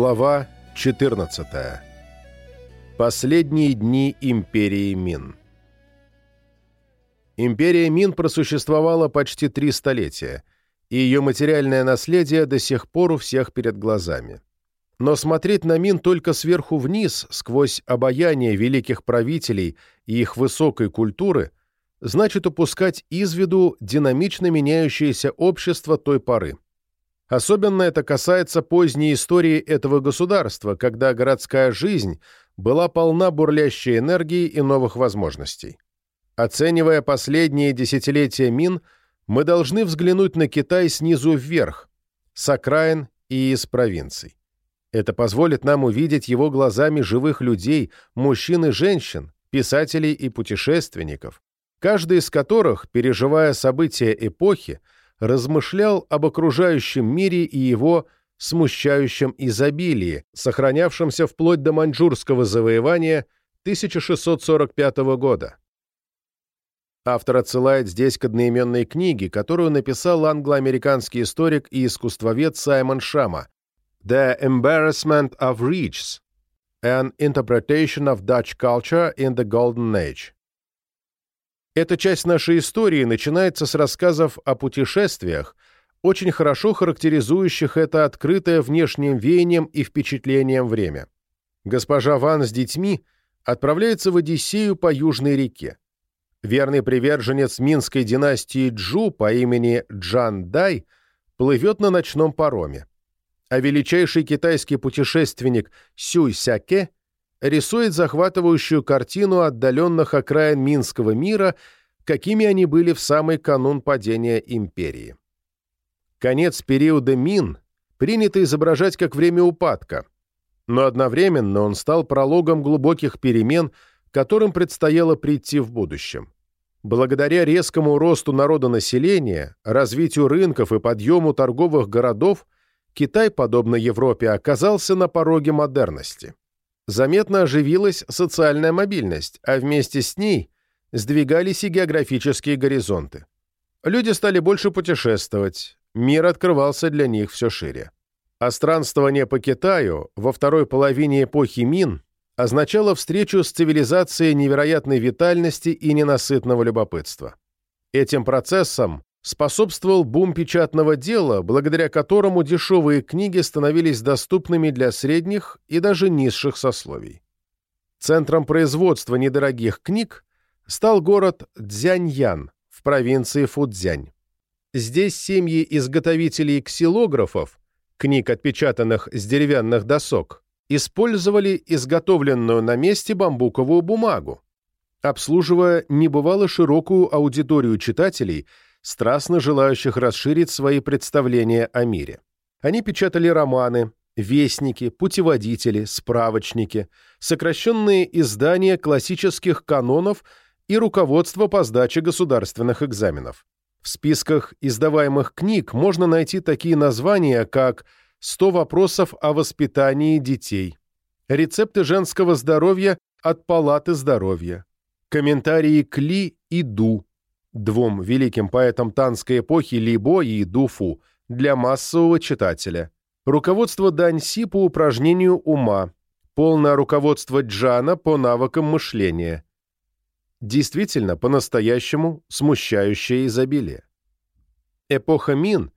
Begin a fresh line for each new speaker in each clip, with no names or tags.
Глава 14. Последние дни империи Мин. Империя Мин просуществовала почти три столетия, и ее материальное наследие до сих пор у всех перед глазами. Но смотреть на Мин только сверху вниз, сквозь обаяние великих правителей и их высокой культуры, значит упускать из виду динамично меняющееся общество той поры. Особенно это касается поздней истории этого государства, когда городская жизнь была полна бурлящей энергии и новых возможностей. Оценивая последние десятилетия Мин, мы должны взглянуть на Китай снизу вверх, с окраин и из провинций. Это позволит нам увидеть его глазами живых людей, мужчин и женщин, писателей и путешественников, каждый из которых, переживая события эпохи, размышлял об окружающем мире и его смущающем изобилии, сохранявшемся вплоть до маньчжурского завоевания 1645 года. Автор отсылает здесь к одноименной книге, которую написал англо-американский историк и искусствовед Саймон Шама «The Embarrassment of Riches – An Interpretation of Dutch Culture in the Golden Age». Эта часть нашей истории начинается с рассказов о путешествиях, очень хорошо характеризующих это открытое внешним веянием и впечатлением время. Госпожа Ван с детьми отправляется в Одиссею по Южной реке. Верный приверженец минской династии Джу по имени Джан Дай плывет на ночном пароме. А величайший китайский путешественник Сюй Сяке рисует захватывающую картину отдаленных окраин Минского мира, какими они были в самый канун падения империи. Конец периода Мин принято изображать как время упадка, но одновременно он стал прологом глубоких перемен, которым предстояло прийти в будущем. Благодаря резкому росту народонаселения, развитию рынков и подъему торговых городов, Китай, подобно Европе, оказался на пороге модерности заметно оживилась социальная мобильность, а вместе с ней сдвигались и географические горизонты. Люди стали больше путешествовать, мир открывался для них все шире. А странствование по Китаю во второй половине эпохи Мин означало встречу с цивилизацией невероятной витальности и ненасытного любопытства. Этим процессом способствовал бум печатного дела, благодаря которому дешевые книги становились доступными для средних и даже низших сословий. Центром производства недорогих книг стал город Цзяньян в провинции Фудзянь. Здесь семьи изготовителей ксилографов, книг, отпечатанных с деревянных досок, использовали изготовленную на месте бамбуковую бумагу, обслуживая небывало широкую аудиторию читателей – страстно желающих расширить свои представления о мире. Они печатали романы, вестники, путеводители, справочники, сокращенные издания классических канонов и руководство по сдаче государственных экзаменов. В списках издаваемых книг можно найти такие названия, как «100 вопросов о воспитании детей», «Рецепты женского здоровья от палаты здоровья», комментарии к Ли и Ду, двум великим поэтам танской эпохи Либо и Дуфу для массового читателя. Руководство Даньси по упражнению ума. Полное руководство Джана по навыкам мышления. Действительно, по-настоящему смущающее изобилие. Эпоха Мин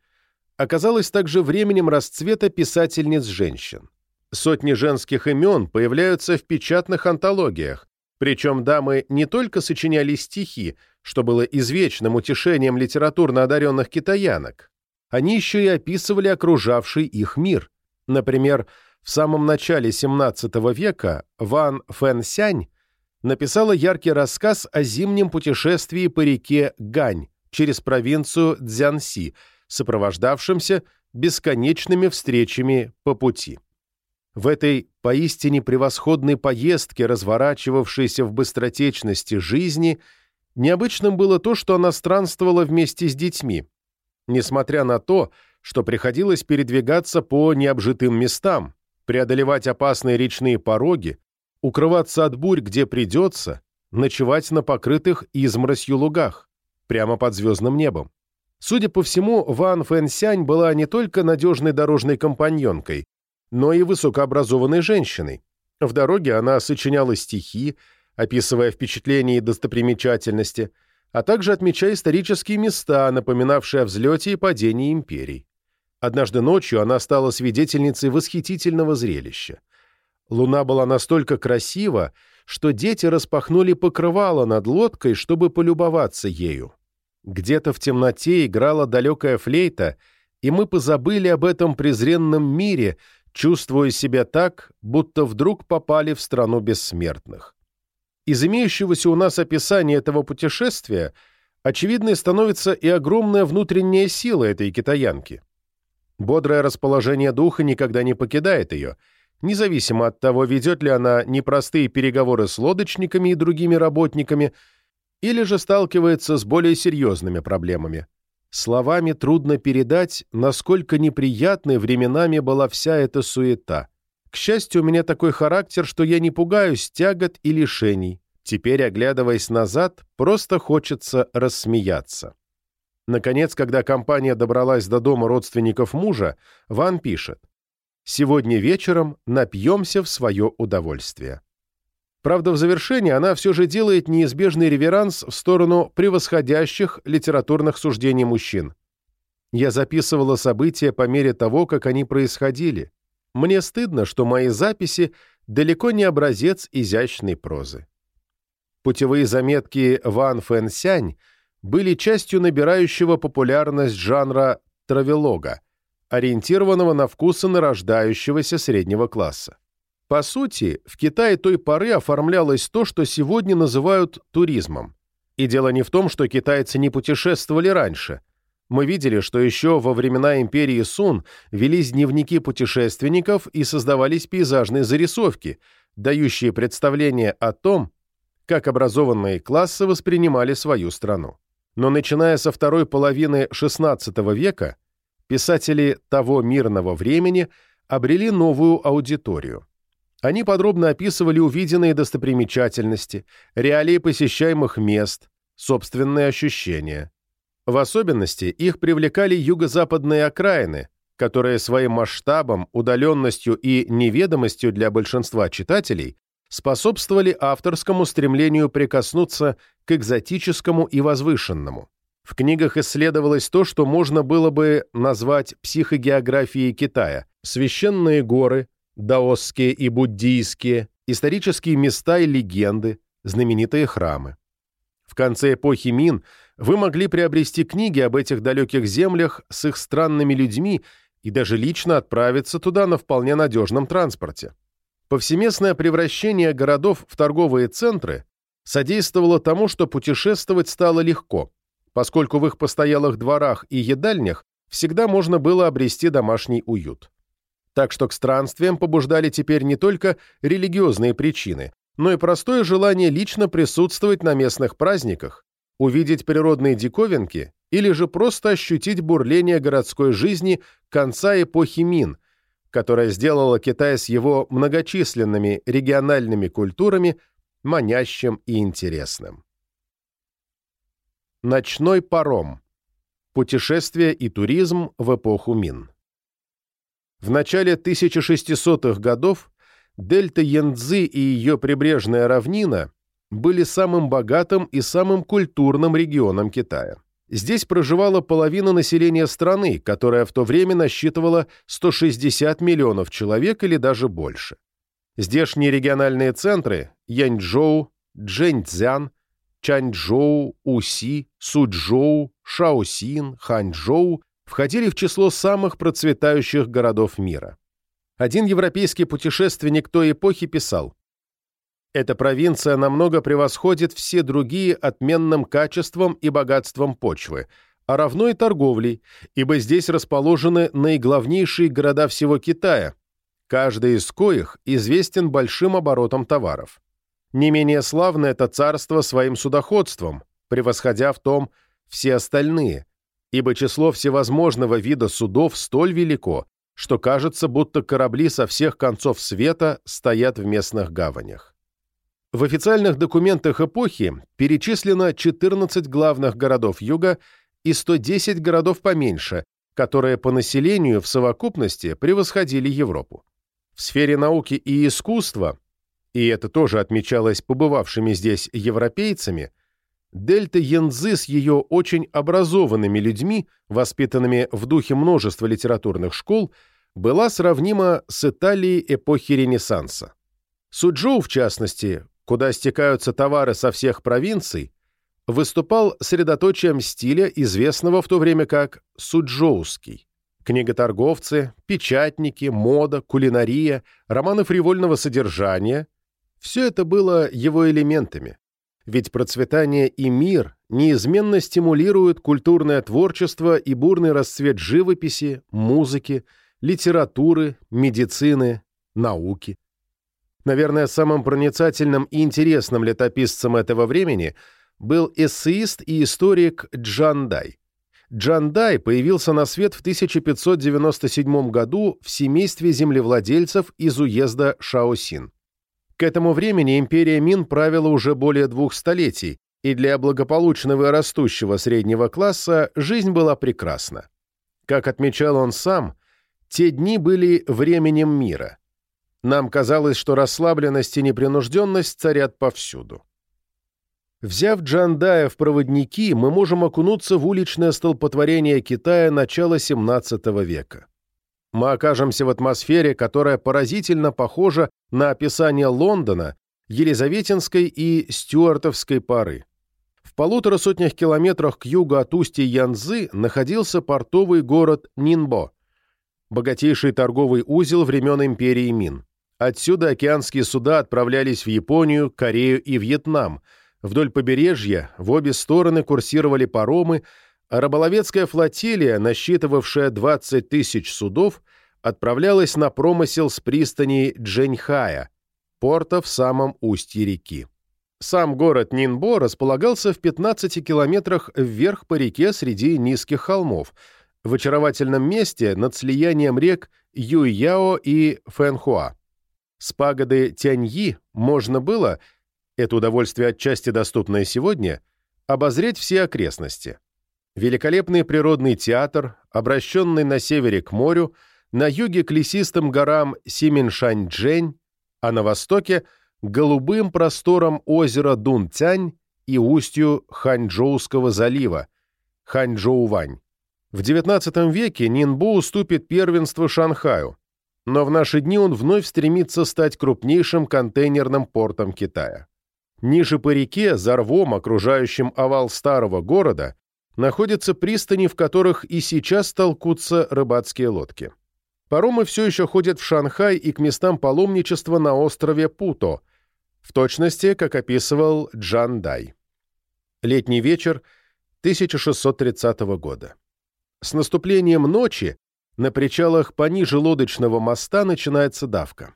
оказалась также временем расцвета писательниц женщин. Сотни женских имен появляются в печатных антологиях, причем дамы не только сочиняли стихи, что было извечным утешением литературно одаренных китаянок, они еще и описывали окружавший их мир. Например, в самом начале XVII века Ван Фэнсянь написала яркий рассказ о зимнем путешествии по реке Гань через провинцию Цзянси, сопровождавшемся бесконечными встречами по пути. В этой поистине превосходной поездке, разворачивавшейся в быстротечности жизни, необычным было то, что она странствовала вместе с детьми, несмотря на то, что приходилось передвигаться по необжитым местам, преодолевать опасные речные пороги, укрываться от бурь, где придется, ночевать на покрытых изморосью лугах, прямо под звездным небом. Судя по всему, Ван Фэнсянь была не только надежной дорожной компаньонкой, но и высокообразованной женщиной. В дороге она сочиняла стихи, описывая впечатления и достопримечательности, а также отмечая исторические места, напоминавшие о взлете и падении империй. Однажды ночью она стала свидетельницей восхитительного зрелища. Луна была настолько красива, что дети распахнули покрывало над лодкой, чтобы полюбоваться ею. Где-то в темноте играла далекая флейта, и мы позабыли об этом презренном мире, чувствуя себя так, будто вдруг попали в страну бессмертных. Из имеющегося у нас описания этого путешествия очевидной становится и огромная внутренняя сила этой китаянки. Бодрое расположение духа никогда не покидает ее, независимо от того, ведет ли она непростые переговоры с лодочниками и другими работниками, или же сталкивается с более серьезными проблемами. Словами трудно передать, насколько неприятной временами была вся эта суета. К счастью, у меня такой характер, что я не пугаюсь тягот и лишений. Теперь, оглядываясь назад, просто хочется рассмеяться. Наконец, когда компания добралась до дома родственников мужа, Ван пишет «Сегодня вечером напьемся в свое удовольствие». Правда, в завершении она все же делает неизбежный реверанс в сторону превосходящих литературных суждений мужчин. Я записывала события по мере того, как они происходили. Мне стыдно, что мои записи далеко не образец изящной прозы. Путевые заметки Ван Фэн были частью набирающего популярность жанра травелога, ориентированного на вкусы нарождающегося среднего класса. По сути, в Китае той поры оформлялось то, что сегодня называют туризмом. И дело не в том, что китайцы не путешествовали раньше. Мы видели, что еще во времена империи Сун велись дневники путешественников и создавались пейзажные зарисовки, дающие представление о том, как образованные классы воспринимали свою страну. Но начиная со второй половины XVI века, писатели того мирного времени обрели новую аудиторию. Они подробно описывали увиденные достопримечательности, реалии посещаемых мест, собственные ощущения. В особенности их привлекали юго-западные окраины, которые своим масштабом, удаленностью и неведомостью для большинства читателей способствовали авторскому стремлению прикоснуться к экзотическому и возвышенному. В книгах исследовалось то, что можно было бы назвать психогеографией Китая – священные горы, даосские и буддийские, исторические места и легенды, знаменитые храмы. В конце эпохи Мин вы могли приобрести книги об этих далеких землях с их странными людьми и даже лично отправиться туда на вполне надежном транспорте. Повсеместное превращение городов в торговые центры содействовало тому, что путешествовать стало легко, поскольку в их постоялых дворах и едальнях всегда можно было обрести домашний уют так что к странствиям побуждали теперь не только религиозные причины, но и простое желание лично присутствовать на местных праздниках, увидеть природные диковинки или же просто ощутить бурление городской жизни конца эпохи Мин, которая сделала Китай с его многочисленными региональными культурами манящим и интересным. Ночной паром. Путешествие и туризм в эпоху Мин. В начале 1600-х годов дельта Янцзы и ее прибрежная равнина были самым богатым и самым культурным регионом Китая. Здесь проживала половина населения страны, которая в то время насчитывала 160 миллионов человек или даже больше. Здешние региональные центры – Яньчжоу, Джэньцзян, Чанчжоу, Уси, Суджоу, Шаосин, Ханчжоу входили в число самых процветающих городов мира. Один европейский путешественник той эпохи писал «Эта провинция намного превосходит все другие отменным качеством и богатством почвы, а равно и торговлей, ибо здесь расположены наиглавнейшие города всего Китая, каждый из коих известен большим оборотом товаров. Не менее славно это царство своим судоходством, превосходя в том все остальные – ибо число всевозможного вида судов столь велико, что кажется, будто корабли со всех концов света стоят в местных гаванях. В официальных документах эпохи перечислено 14 главных городов юга и 110 городов поменьше, которые по населению в совокупности превосходили Европу. В сфере науки и искусства, и это тоже отмечалось побывавшими здесь европейцами, дельта Янзы с ее очень образованными людьми, воспитанными в духе множества литературных школ, была сравнима с Италией эпохи Ренессанса. Суджоу, в частности, куда стекаются товары со всех провинций, выступал средоточием стиля, известного в то время как суджоуский. Книготорговцы, печатники, мода, кулинария, романы фривольного содержания – все это было его элементами. Ведь процветание и мир неизменно стимулируют культурное творчество и бурный расцвет живописи, музыки, литературы, медицины, науки. Наверное, самым проницательным и интересным летописцем этого времени был эссеист и историк Джан Дай. Джан Дай появился на свет в 1597 году в семействе землевладельцев из уезда Шаосин. К этому времени империя Мин правила уже более двух столетий, и для благополучного и растущего среднего класса жизнь была прекрасна. Как отмечал он сам, те дни были временем мира. Нам казалось, что расслабленность и непринужденность царят повсюду. Взяв Джандая в проводники, мы можем окунуться в уличное столпотворение Китая начала XVII века. Мы окажемся в атмосфере, которая поразительно похожа на описание Лондона, Елизаветинской и Стюартовской поры. В полутора сотнях километрах к югу от устья Янзы находился портовый город Нинбо, богатейший торговый узел времен империи Мин. Отсюда океанские суда отправлялись в Японию, Корею и Вьетнам. Вдоль побережья в обе стороны курсировали паромы, рыболовецкая флотилия, насчитывавшая 20 тысяч судов, отправлялась на промысел с пристани Дженьхая, порта в самом устье реки. Сам город Нинбо располагался в 15 километрах вверх по реке среди низких холмов, в очаровательном месте над слиянием рек Юйяо и Фэнхуа. С пагоды Тяньи можно было, это удовольствие отчасти доступное сегодня, обозреть все окрестности. Великолепный природный театр, обращенный на севере к морю, на юге к лесистым горам Симиншаньчжэнь, а на востоке – голубым просторам озера Дунцянь и устью Ханчжоуского залива, Ханчжоувань. В XIX веке Нинбу уступит первенство Шанхаю, но в наши дни он вновь стремится стать крупнейшим контейнерным портом Китая. Ниже по реке, за рвом, окружающим овал старого города, находятся пристани, в которых и сейчас толкутся рыбацкие лодки. Паромы все еще ходят в Шанхай и к местам паломничества на острове Путо, в точности, как описывал Джан Дай. Летний вечер 1630 года. С наступлением ночи на причалах пониже лодочного моста начинается давка.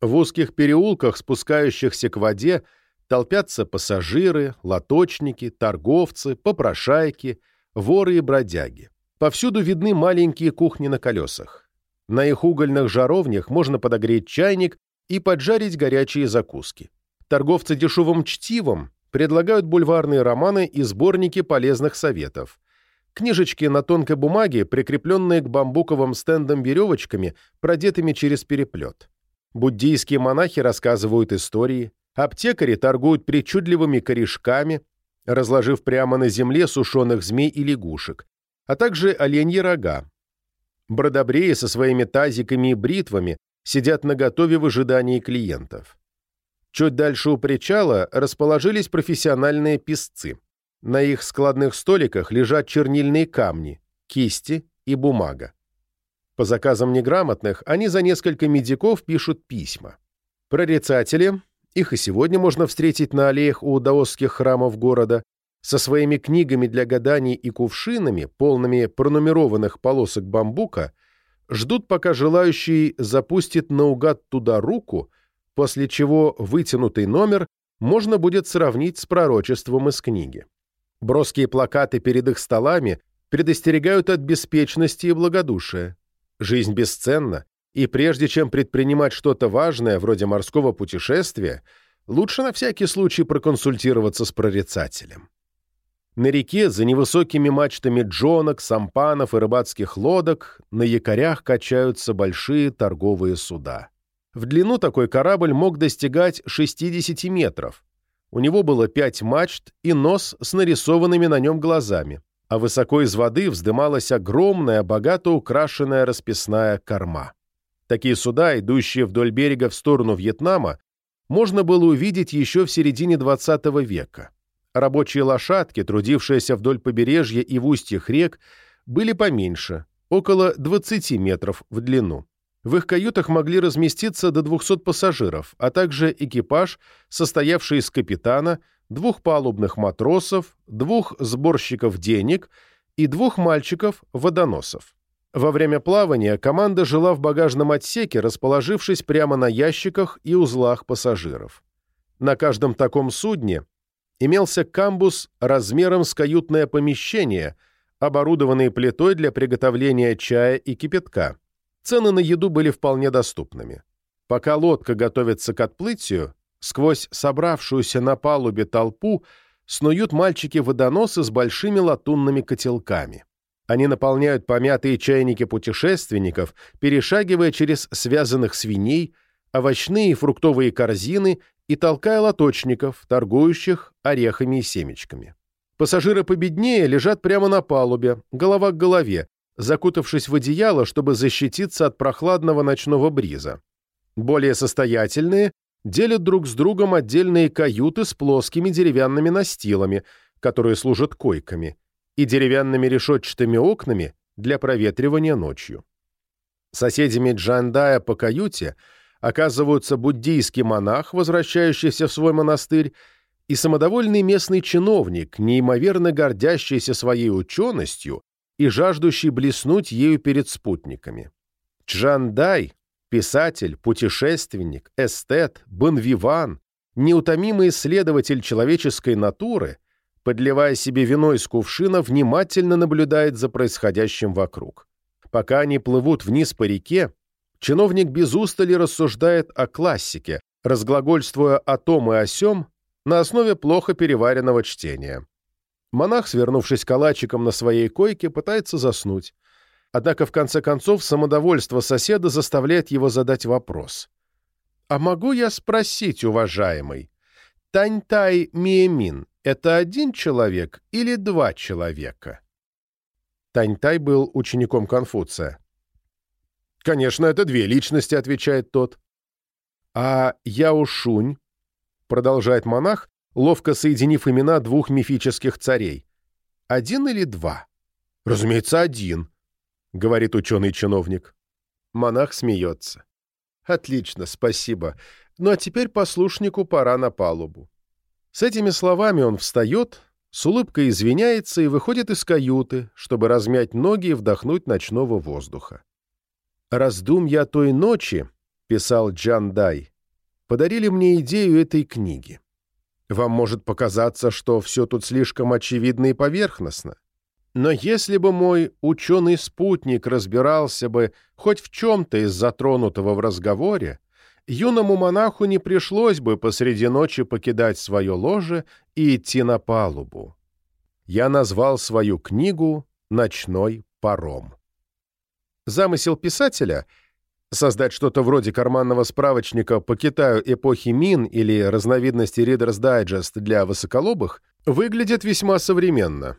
В узких переулках, спускающихся к воде, толпятся пассажиры, лоточники, торговцы, попрошайки, воры и бродяги. Повсюду видны маленькие кухни на колесах. На их угольных жаровнях можно подогреть чайник и поджарить горячие закуски. Торговцы дешевым чтивом предлагают бульварные романы и сборники полезных советов. Книжечки на тонкой бумаге, прикрепленные к бамбуковым стендам веревочками, продетыми через переплет. Буддийские монахи рассказывают истории, аптекари торгуют причудливыми корешками, разложив прямо на земле сушеных змей и лягушек, а также оленьи рога. Бродобреи со своими тазиками и бритвами сидят наготове в ожидании клиентов. Чуть дальше у причала расположились профессиональные писцы. На их складных столиках лежат чернильные камни, кисти и бумага. По заказам неграмотных они за несколько медиков пишут письма. Прорицатели, их и сегодня можно встретить на аллеях у даосских храмов города, со своими книгами для гаданий и кувшинами, полными пронумерованных полосок бамбука, ждут, пока желающий запустит наугад туда руку, после чего вытянутый номер можно будет сравнить с пророчеством из книги. Броские плакаты перед их столами предостерегают от беспечности и благодушия. Жизнь бесценна, и прежде чем предпринимать что-то важное, вроде морского путешествия, лучше на всякий случай проконсультироваться с прорицателем. На реке за невысокими мачтами джонок, сампанов и рыбацких лодок на якорях качаются большие торговые суда. В длину такой корабль мог достигать 60 метров. У него было пять мачт и нос с нарисованными на нем глазами, а высоко из воды вздымалась огромная, богато украшенная расписная корма. Такие суда, идущие вдоль берега в сторону Вьетнама, можно было увидеть еще в середине XX века. Рабочие лошадки, трудившиеся вдоль побережья и в устьях рек, были поменьше, около 20 метров в длину. В их каютах могли разместиться до 200 пассажиров, а также экипаж, состоявший из капитана, двух палубных матросов, двух сборщиков денег и двух мальчиков-водоносов. Во время плавания команда жила в багажном отсеке, расположившись прямо на ящиках и узлах пассажиров. На каждом таком судне имелся камбус размером с каютное помещение, оборудованный плитой для приготовления чая и кипятка. Цены на еду были вполне доступными. Пока лодка готовится к отплытию, сквозь собравшуюся на палубе толпу снуют мальчики-водоносы с большими латунными котелками. Они наполняют помятые чайники путешественников, перешагивая через связанных свиней, овощные и фруктовые корзины и толкая лоточников, торгующих орехами и семечками. Пассажиры победнее лежат прямо на палубе, голова к голове, закутавшись в одеяло, чтобы защититься от прохладного ночного бриза. Более состоятельные делят друг с другом отдельные каюты с плоскими деревянными настилами, которые служат койками, и деревянными решетчатыми окнами для проветривания ночью. Соседями Джандая по каюте оказываются буддийский монах, возвращающийся в свой монастырь, и самодовольный местный чиновник, неимоверно гордящийся своей ученостью и жаждущий блеснуть ею перед спутниками. Джандай – писатель, путешественник, эстет, бонвиван, неутомимый исследователь человеческой натуры – подливая себе вино из кувшина, внимательно наблюдает за происходящим вокруг. Пока они плывут вниз по реке, чиновник без устали рассуждает о классике, разглагольствуя о том и о сём на основе плохо переваренного чтения. Монах, свернувшись калачиком на своей койке, пытается заснуть. Однако, в конце концов, самодовольство соседа заставляет его задать вопрос. «А могу я спросить, уважаемый, Таньтай Миемин это один человек или два человека? Таньтай был учеником Конфуция. «Конечно, это две личности», — отвечает тот. «А Яошунь», — продолжает монах, ловко соединив имена двух мифических царей. «Один или два?» «Разумеется, один», — говорит ученый-чиновник. Монах смеется. «Отлично, спасибо. Ну а теперь послушнику пора на палубу». С этими словами он встает, с улыбкой извиняется и выходит из каюты, чтобы размять ноги и вдохнуть ночного воздуха. «Раздумья той ночи», — писал Джан Дай, — «подарили мне идею этой книги. Вам может показаться, что все тут слишком очевидно и поверхностно. Но если бы мой ученый-спутник разбирался бы хоть в чем-то из затронутого в разговоре, юному монаху не пришлось бы посреди ночи покидать свое ложе и идти на палубу. Я назвал свою книгу «Ночной паром». Замысел писателя — создать что-то вроде карманного справочника по Китаю эпохи Мин или разновидности Reader's Digest для высоколобых — выглядит весьма современно.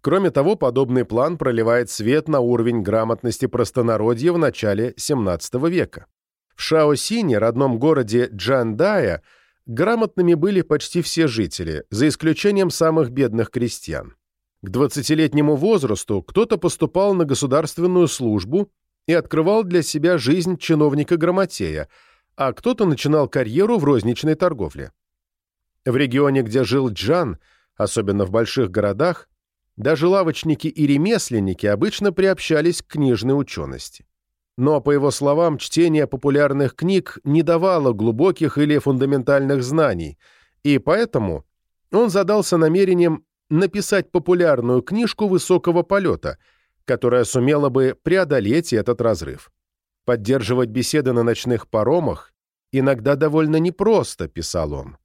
Кроме того, подобный план проливает свет на уровень грамотности простонародья в начале XVII века. В Шаосине, родном городе Джандая, грамотными были почти все жители, за исключением самых бедных крестьян. К 20-летнему возрасту кто-то поступал на государственную службу и открывал для себя жизнь чиновника-грамотея, а кто-то начинал карьеру в розничной торговле. В регионе, где жил Джан, особенно в больших городах, даже лавочники и ремесленники обычно приобщались к книжной учености но, по его словам, чтение популярных книг не давало глубоких или фундаментальных знаний, и поэтому он задался намерением написать популярную книжку высокого полета, которая сумела бы преодолеть этот разрыв. Поддерживать беседы на ночных паромах иногда довольно непросто, писал он,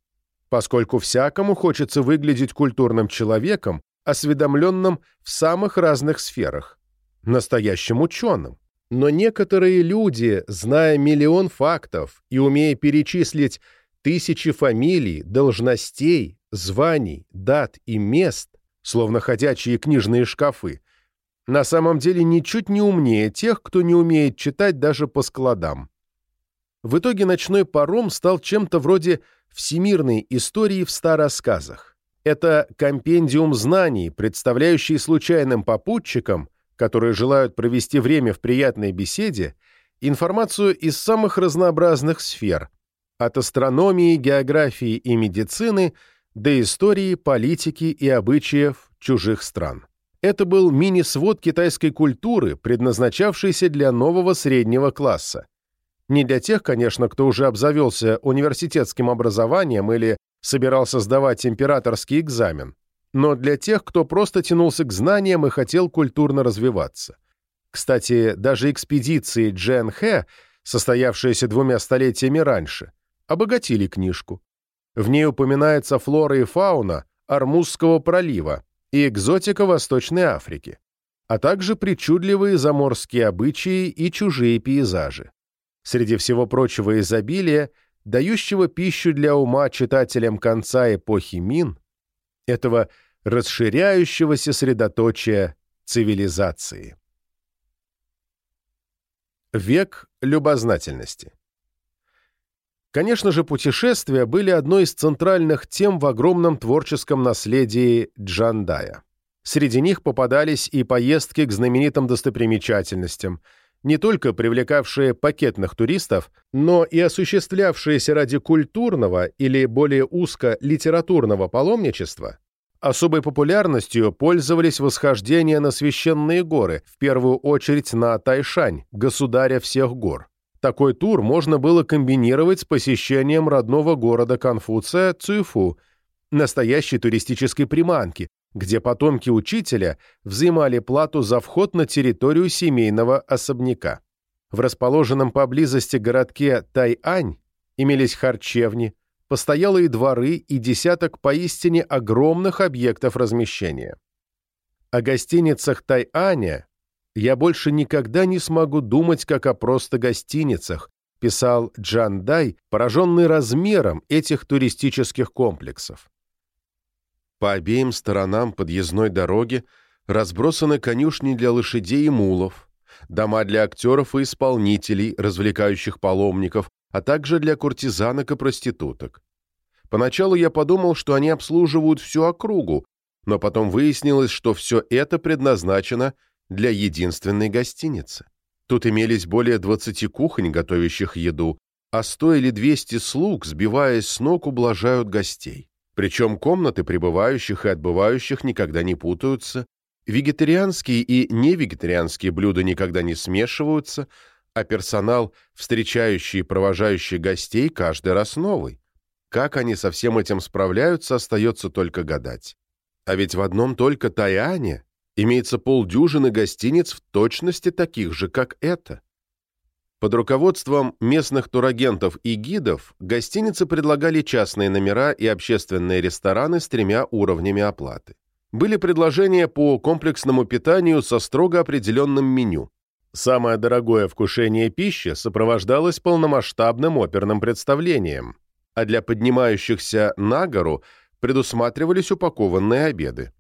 поскольку всякому хочется выглядеть культурным человеком, осведомленным в самых разных сферах, настоящим ученым. Но некоторые люди, зная миллион фактов и умея перечислить тысячи фамилий, должностей, званий, дат и мест, словно ходячие книжные шкафы, на самом деле ничуть не умнее тех, кто не умеет читать даже по складам. В итоге ночной паром стал чем-то вроде всемирной истории в ста рассказах. Это компендиум знаний, представляющий случайным попутчикам, которые желают провести время в приятной беседе, информацию из самых разнообразных сфер, от астрономии, географии и медицины до истории, политики и обычаев чужих стран. Это был мини-свод китайской культуры, предназначавшийся для нового среднего класса. Не для тех, конечно, кто уже обзавелся университетским образованием или собирался сдавать императорский экзамен, но для тех, кто просто тянулся к знаниям и хотел культурно развиваться. Кстати, даже экспедиции Джен Хэ, состоявшиеся двумя столетиями раньше, обогатили книжку. В ней упоминается флора и фауна Армузского пролива и экзотика Восточной Африки, а также причудливые заморские обычаи и чужие пейзажи среди всего прочего изобилия, дающего пищу для ума читателям конца эпохи Мин, этого расширяющегося средоточия цивилизации. Век любознательности Конечно же, путешествия были одной из центральных тем в огромном творческом наследии Джандая. Среди них попадались и поездки к знаменитым достопримечательностям – не только привлекавшие пакетных туристов, но и осуществлявшиеся ради культурного или более узко литературного паломничества, особой популярностью пользовались восхождения на священные горы, в первую очередь на Тайшань, государя всех гор. Такой тур можно было комбинировать с посещением родного города Конфуция Цюйфу, настоящей туристической приманки, где потомки учителя взимали плату за вход на территорию семейного особняка. В расположенном поблизости городке Тайань имелись харчевни, постоялые дворы и десяток поистине огромных объектов размещения. О гостиницах Тайаня я больше никогда не смогу думать как о просто гостиницах, писал Джан Дай, пораженный размером этих туристических комплексов. По обеим сторонам подъездной дороги разбросаны конюшни для лошадей и мулов, дома для актеров и исполнителей, развлекающих паломников, а также для куртизанок и проституток. Поначалу я подумал, что они обслуживают всю округу, но потом выяснилось, что все это предназначено для единственной гостиницы. Тут имелись более 20 кухонь, готовящих еду, а 100 или 200 слуг, сбиваясь с ног, ублажают гостей. Причем комнаты прибывающих и отбывающих никогда не путаются, вегетарианские и невегетарианские блюда никогда не смешиваются, а персонал, встречающий и провожающий гостей, каждый раз новый. Как они со всем этим справляются, остается только гадать. А ведь в одном только Тайане имеется полдюжины гостиниц в точности таких же, как это. Под руководством местных турагентов и гидов гостиницы предлагали частные номера и общественные рестораны с тремя уровнями оплаты. Были предложения по комплексному питанию со строго определенным меню. Самое дорогое вкушение пищи сопровождалось полномасштабным оперным представлением, а для поднимающихся на гору предусматривались упакованные обеды.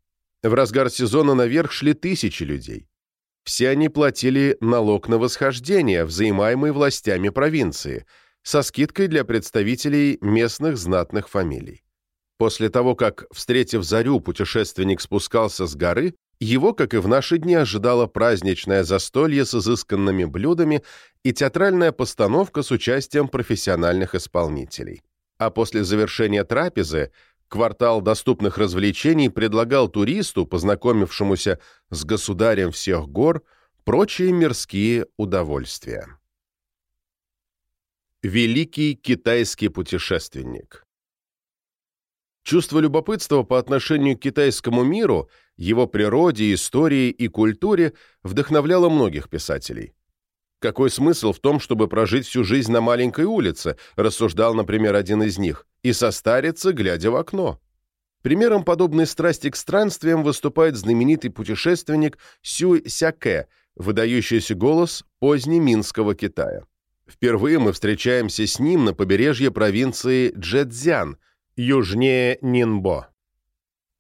В разгар сезона наверх шли тысячи людей. Все они платили налог на восхождение, взаимаемый властями провинции, со скидкой для представителей местных знатных фамилий. После того, как, встретив зарю, путешественник спускался с горы, его, как и в наши дни, ожидало праздничное застолье с изысканными блюдами и театральная постановка с участием профессиональных исполнителей. А после завершения трапезы Квартал доступных развлечений предлагал туристу, познакомившемуся с государем всех гор, прочие мирские удовольствия. Великий китайский путешественник Чувство любопытства по отношению к китайскому миру, его природе, истории и культуре вдохновляло многих писателей. Какой смысл в том, чтобы прожить всю жизнь на маленькой улице, рассуждал, например, один из них, и состариться, глядя в окно? Примером подобной страсти к странствиям выступает знаменитый путешественник Сюй Сяке, выдающийся голос позднеминского Китая. Впервые мы встречаемся с ним на побережье провинции Джэцзян, южнее Нинбо.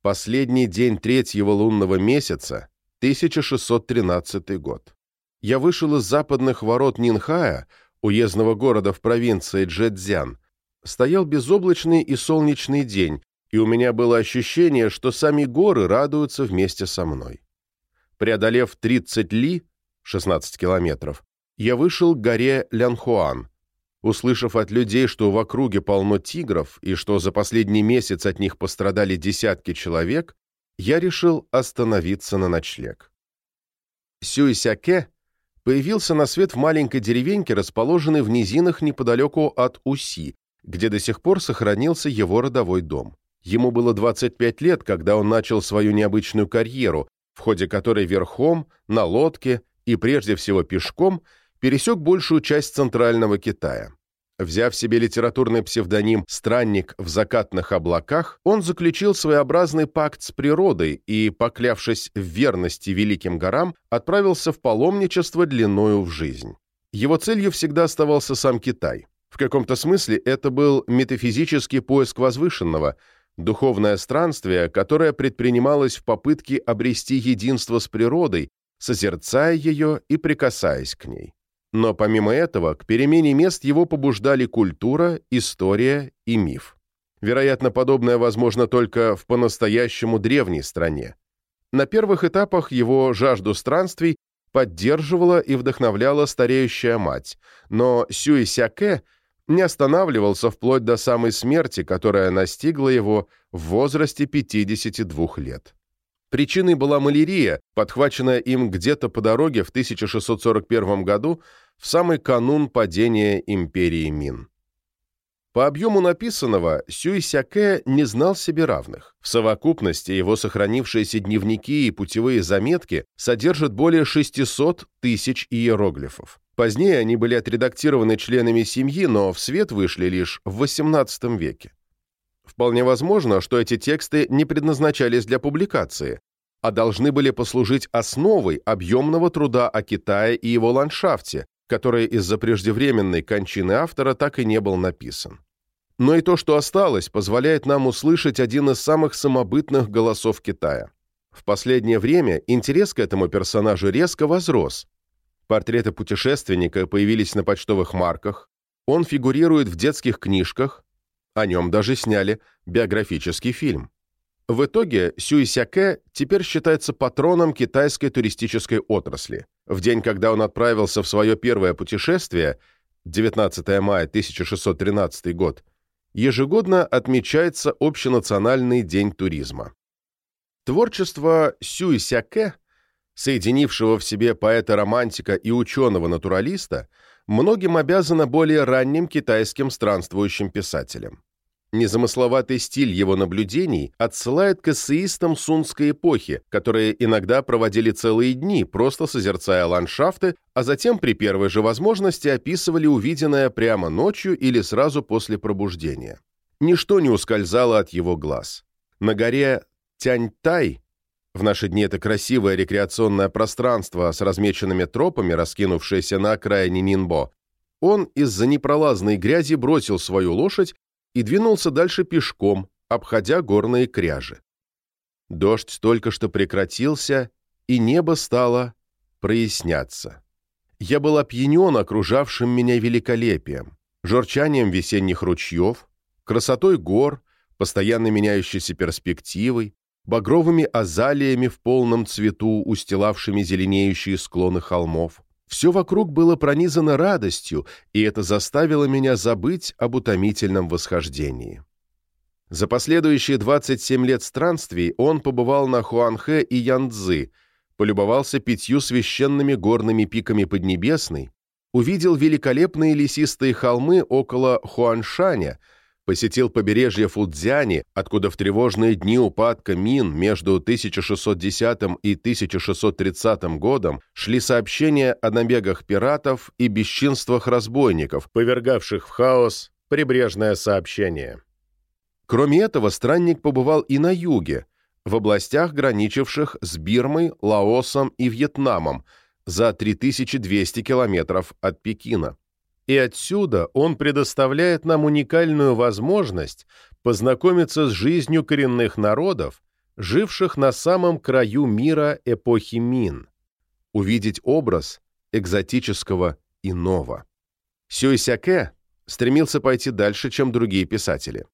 Последний день третьего лунного месяца, 1613 год. Я вышел из западных ворот Нинхая, уездного города в провинции Джэцзян. Стоял безоблачный и солнечный день, и у меня было ощущение, что сами горы радуются вместе со мной. Преодолев 30 ли, 16 километров, я вышел к горе Лянхуан. Услышав от людей, что в округе полно тигров и что за последний месяц от них пострадали десятки человек, я решил остановиться на ночлег. Сюйсяке появился на свет в маленькой деревеньке, расположенной в низинах неподалеку от Уси, где до сих пор сохранился его родовой дом. Ему было 25 лет, когда он начал свою необычную карьеру, в ходе которой верхом, на лодке и прежде всего пешком пересек большую часть центрального Китая. Взяв себе литературный псевдоним «Странник в закатных облаках», он заключил своеобразный пакт с природой и, поклявшись в верности великим горам, отправился в паломничество длиною в жизнь. Его целью всегда оставался сам Китай. В каком-то смысле это был метафизический поиск возвышенного – духовное странствие, которое предпринималось в попытке обрести единство с природой, созерцая ее и прикасаясь к ней. Но помимо этого, к перемене мест его побуждали культура, история и миф. Вероятно, подобное возможно только в по-настоящему древней стране. На первых этапах его жажду странствий поддерживала и вдохновляла стареющая мать, но Сюй Сяке – не останавливался вплоть до самой смерти, которая настигла его в возрасте 52 лет. Причиной была малярия, подхваченная им где-то по дороге в 1641 году в самый канун падения империи Мин. По объему написанного Сюй Сяке не знал себе равных. В совокупности его сохранившиеся дневники и путевые заметки содержат более 600 тысяч иероглифов. Позднее они были отредактированы членами семьи, но в свет вышли лишь в XVIII веке. Вполне возможно, что эти тексты не предназначались для публикации, а должны были послужить основой объемного труда о Китае и его ландшафте, который из-за преждевременной кончины автора так и не был написан. Но и то, что осталось, позволяет нам услышать один из самых самобытных голосов Китая. В последнее время интерес к этому персонажу резко возрос, Портреты путешественника появились на почтовых марках, он фигурирует в детских книжках, о нем даже сняли биографический фильм. В итоге Сюй Сяке теперь считается патроном китайской туристической отрасли. В день, когда он отправился в свое первое путешествие, 19 мая 1613 год, ежегодно отмечается Общенациональный день туризма. Творчество Сюй Сяке соединившего в себе поэта-романтика и ученого-натуралиста, многим обязано более ранним китайским странствующим писателям. Незамысловатый стиль его наблюдений отсылает к эссеистам сунской эпохи, которые иногда проводили целые дни, просто созерцая ландшафты, а затем при первой же возможности описывали увиденное прямо ночью или сразу после пробуждения. Ничто не ускользало от его глаз. На горе Тяньтай в наши дни это красивое рекреационное пространство с размеченными тропами, раскинувшееся на окраине Нинбо, он из-за непролазной грязи бросил свою лошадь и двинулся дальше пешком, обходя горные кряжи. Дождь только что прекратился, и небо стало проясняться. Я был опьянен окружавшим меня великолепием, журчанием весенних ручьев, красотой гор, постоянно меняющейся перспективой, багровыми азалиями в полном цвету, устилавшими зеленеющие склоны холмов. Все вокруг было пронизано радостью, и это заставило меня забыть об утомительном восхождении. За последующие 27 лет странствий он побывал на Хуанхэ и Янцзы, полюбовался пятью священными горными пиками Поднебесной, увидел великолепные лесистые холмы около Хуаншаня – посетил побережье Фудзяни, откуда в тревожные дни упадка Мин между 1610 и 1630 годом шли сообщения о набегах пиратов и бесчинствах разбойников, повергавших в хаос прибрежное сообщение. Кроме этого, странник побывал и на юге, в областях, граничивших с Бирмой, Лаосом и Вьетнамом, за 3200 километров от Пекина. И отсюда он предоставляет нам уникальную возможность познакомиться с жизнью коренных народов, живших на самом краю мира эпохи Мин, увидеть образ экзотического иного. Сюйсяке стремился пойти дальше, чем другие писатели.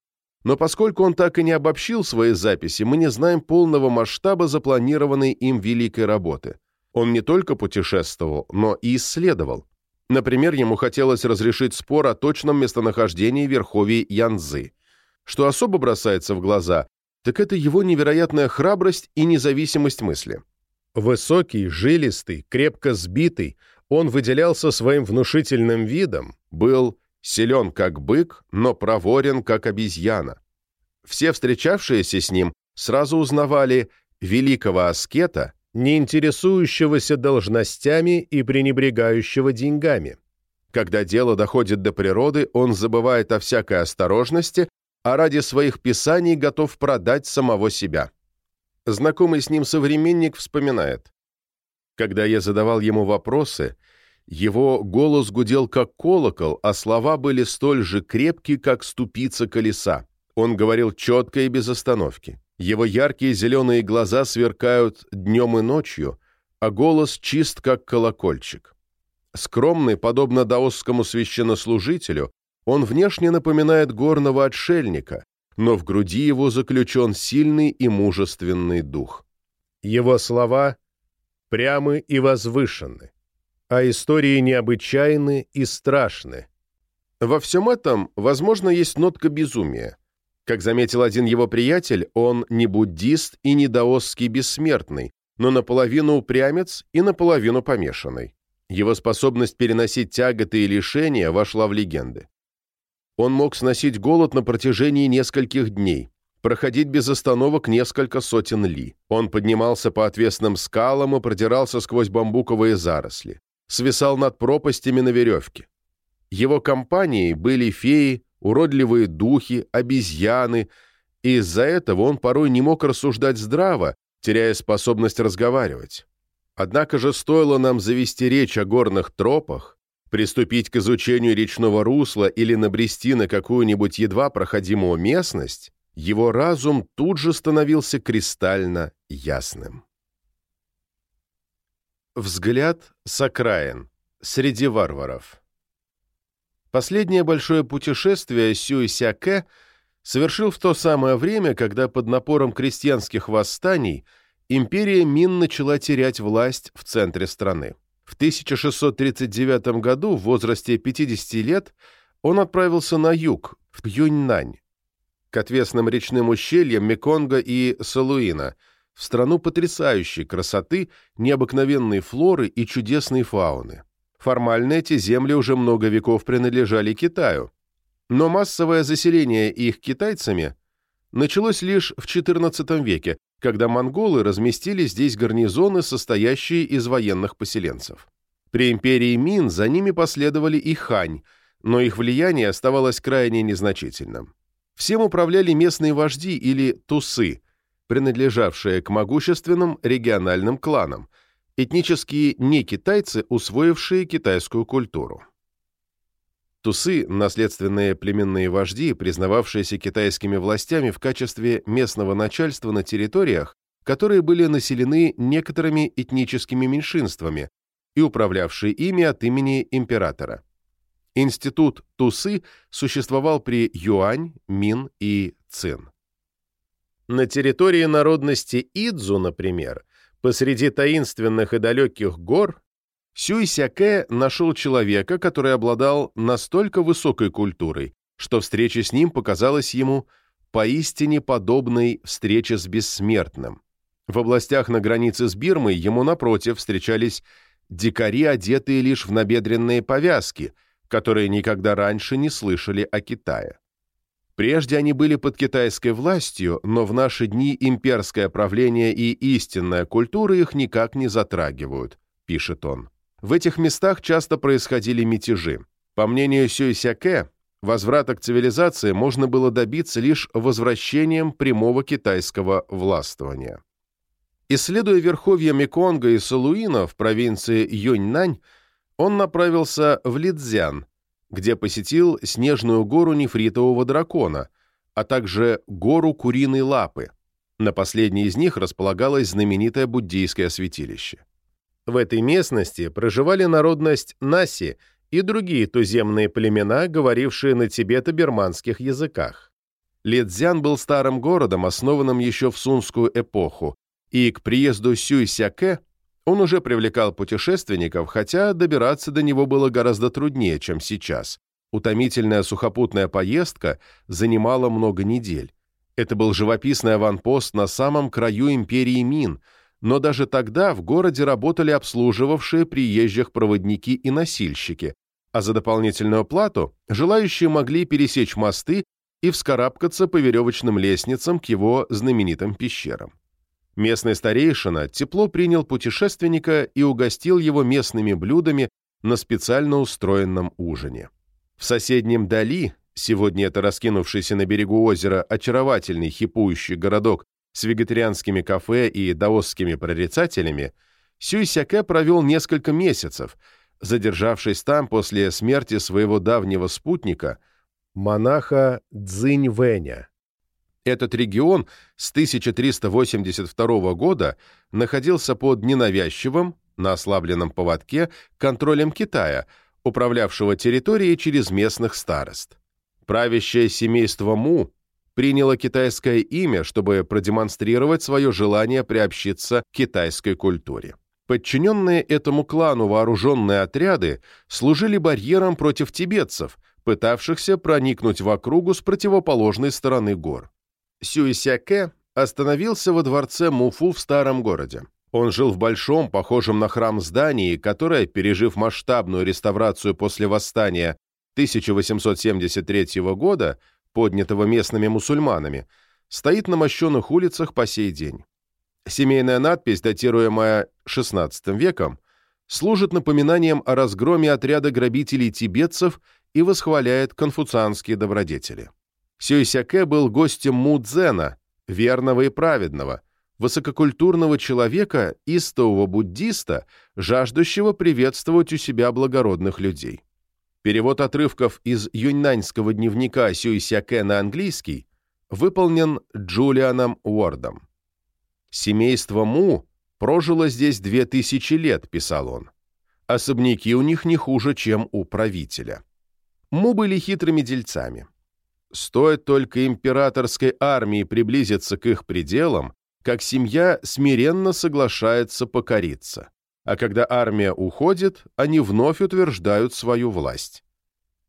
Но поскольку он так и не обобщил свои записи, мы не знаем полного масштаба запланированной им великой работы. Он не только путешествовал, но и исследовал. Например, ему хотелось разрешить спор о точном местонахождении верховий Янзы. Что особо бросается в глаза, так это его невероятная храбрость и независимость мысли. Высокий, жилистый, крепко сбитый, он выделялся своим внушительным видом, был силен как бык, но проворен как обезьяна. Все встречавшиеся с ним сразу узнавали великого аскета, не интересующегося должностями и пренебрегающего деньгами. Когда дело доходит до природы, он забывает о всякой осторожности, а ради своих писаний готов продать самого себя. Знакомый с ним современник вспоминает. Когда я задавал ему вопросы, его голос гудел как колокол, а слова были столь же крепки, как ступица колеса. Он говорил четко и без остановки. Его яркие зеленые глаза сверкают днем и ночью, а голос чист, как колокольчик. Скромный, подобно даосскому священнослужителю, он внешне напоминает горного отшельника, но в груди его заключен сильный и мужественный дух. Его слова прямы и возвышены, а истории необычайны и страшны. Во всем этом, возможно, есть нотка безумия. Как заметил один его приятель, он не буддист и не даосский бессмертный, но наполовину упрямец и наполовину помешанный. Его способность переносить тяготы и лишения вошла в легенды. Он мог сносить голод на протяжении нескольких дней, проходить без остановок несколько сотен ли. Он поднимался по отвесным скалам и продирался сквозь бамбуковые заросли, свисал над пропастями на веревке. Его компанией были феи, уродливые духи, обезьяны, и из-за этого он порой не мог рассуждать здраво, теряя способность разговаривать. Однако же стоило нам завести речь о горных тропах, приступить к изучению речного русла или набрести на какую-нибудь едва проходимую местность, его разум тут же становился кристально ясным. Взгляд с окраин, среди варваров. Последнее большое путешествие Сюй Сяке совершил в то самое время, когда под напором крестьянских восстаний империя Мин начала терять власть в центре страны. В 1639 году, в возрасте 50 лет, он отправился на юг, в Юньнань, к отвесным речным ущельям Меконга и Салуина, в страну потрясающей красоты, необыкновенной флоры и чудесной фауны. Формально эти земли уже много веков принадлежали Китаю, но массовое заселение их китайцами началось лишь в XIV веке, когда монголы разместили здесь гарнизоны, состоящие из военных поселенцев. При империи Мин за ними последовали и хань, но их влияние оставалось крайне незначительным. Всем управляли местные вожди или тусы, принадлежавшие к могущественным региональным кланам – этнические некитайцы, усвоившие китайскую культуру. Тусы – наследственные племенные вожди, признававшиеся китайскими властями в качестве местного начальства на территориях, которые были населены некоторыми этническими меньшинствами и управлявшие ими от имени императора. Институт Тусы существовал при Юань, Мин и Цин. На территории народности Идзу, например, Посреди таинственных и далеких гор Сюй Сяке нашел человека, который обладал настолько высокой культурой, что встреча с ним показалась ему поистине подобной встрече с бессмертным. В областях на границе с Бирмой ему, напротив, встречались дикари, одетые лишь в набедренные повязки, которые никогда раньше не слышали о Китае. Прежде они были под китайской властью, но в наши дни имперское правление и истинная культура их никак не затрагивают, пишет он. В этих местах часто происходили мятежи. По мнению Сюй Сяке, возврата к цивилизации можно было добиться лишь возвращением прямого китайского властвования. Исследуя верховья Меконга и Салуина в провинции Юньнань, он направился в Лидзян, где посетил снежную гору нефритового дракона, а также гору Куриной Лапы. На последней из них располагалось знаменитое буддийское святилище. В этой местности проживали народность Наси и другие туземные племена, говорившие на тибето-бирманских языках. Лидзян был старым городом, основанным еще в сунскую эпоху, и к приезду Сюй-Сяке он уже привлекал путешественников, хотя добираться до него было гораздо труднее, чем сейчас. Утомительная сухопутная поездка занимала много недель. Это был живописный аванпост на самом краю империи Мин, но даже тогда в городе работали обслуживавшие приезжих проводники и носильщики, а за дополнительную плату желающие могли пересечь мосты и вскарабкаться по веревочным лестницам к его знаменитым пещерам. Местный старейшина тепло принял путешественника и угостил его местными блюдами на специально устроенном ужине. В соседнем Дали, сегодня это раскинувшийся на берегу озера очаровательный хипующий городок с вегетарианскими кафе и даосскими прорицателями, Сюй Сяке провел несколько месяцев, задержавшись там после смерти своего давнего спутника, монаха Цзинь Вэня. Этот регион с 1382 года находился под ненавязчивым, на ослабленном поводке, контролем Китая, управлявшего территорией через местных старост. Правящее семейство Му приняло китайское имя, чтобы продемонстрировать свое желание приобщиться к китайской культуре. Подчиненные этому клану вооруженные отряды служили барьером против тибетцев, пытавшихся проникнуть в округу с противоположной стороны гор. Сюйсяке остановился во дворце Муфу в старом городе. Он жил в большом, похожем на храм здании, которое, пережив масштабную реставрацию после восстания 1873 года, поднятого местными мусульманами, стоит на мощенных улицах по сей день. Семейная надпись, датируемая XVI веком, служит напоминанием о разгроме отряда грабителей-тибетцев и восхваляет конфуцианские добродетели. Сюйсяке был гостем Мудзена, верного и праведного, высококультурного человека, истового буддиста, жаждущего приветствовать у себя благородных людей. Перевод отрывков из юньнаньского дневника Сюйсяке на английский выполнен Джулианом Уордом. «Семейство Му прожило здесь две тысячи лет», — писал он. «Особняки у них не хуже, чем у правителя». Му были хитрыми дельцами. Стоит только императорской армии приблизиться к их пределам, как семья смиренно соглашается покориться. А когда армия уходит, они вновь утверждают свою власть.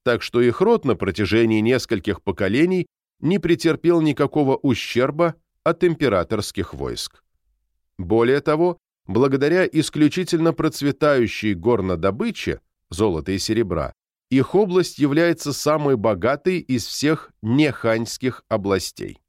Так что их род на протяжении нескольких поколений не претерпел никакого ущерба от императорских войск. Более того, благодаря исключительно процветающей горнодобыче, золота и серебра, их область является самой богатой из всех неханьских областей.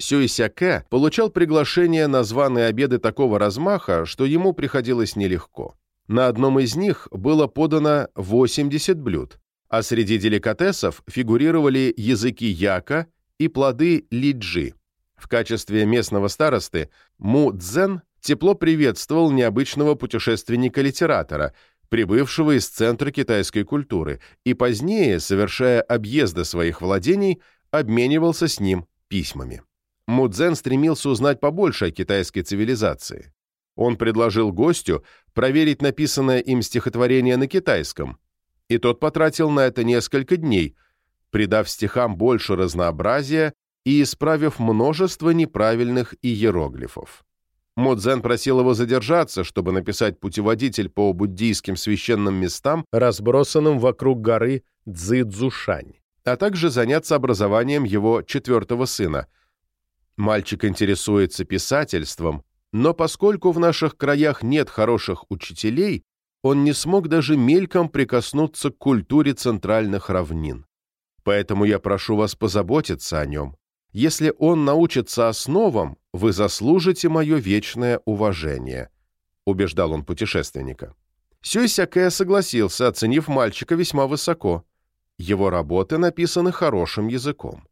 Сюйсяке получал приглашения на званые обеды такого размаха, что ему приходилось нелегко. На одном из них было подано 80 блюд, а среди деликатесов фигурировали языки яка и плоды лиджи. В качестве местного старосты Му Цзэн тепло приветствовал необычного путешественника-литератора – прибывшего из центра китайской культуры, и позднее, совершая объезды своих владений, обменивался с ним письмами. Мудзен стремился узнать побольше о китайской цивилизации. Он предложил гостю проверить написанное им стихотворение на китайском, и тот потратил на это несколько дней, придав стихам больше разнообразия и исправив множество неправильных иероглифов. Модзен просил его задержаться, чтобы написать путеводитель по буддийским священным местам, разбросанным вокруг горы Цзэцзушань, а также заняться образованием его четвертого сына. Мальчик интересуется писательством, но поскольку в наших краях нет хороших учителей, он не смог даже мельком прикоснуться к культуре центральных равнин. Поэтому я прошу вас позаботиться о нем. Если он научится основам, вы заслужите мое вечное уважение», — убеждал он путешественника. Сюйсяке согласился, оценив мальчика весьма высоко. Его работы написаны хорошим языком.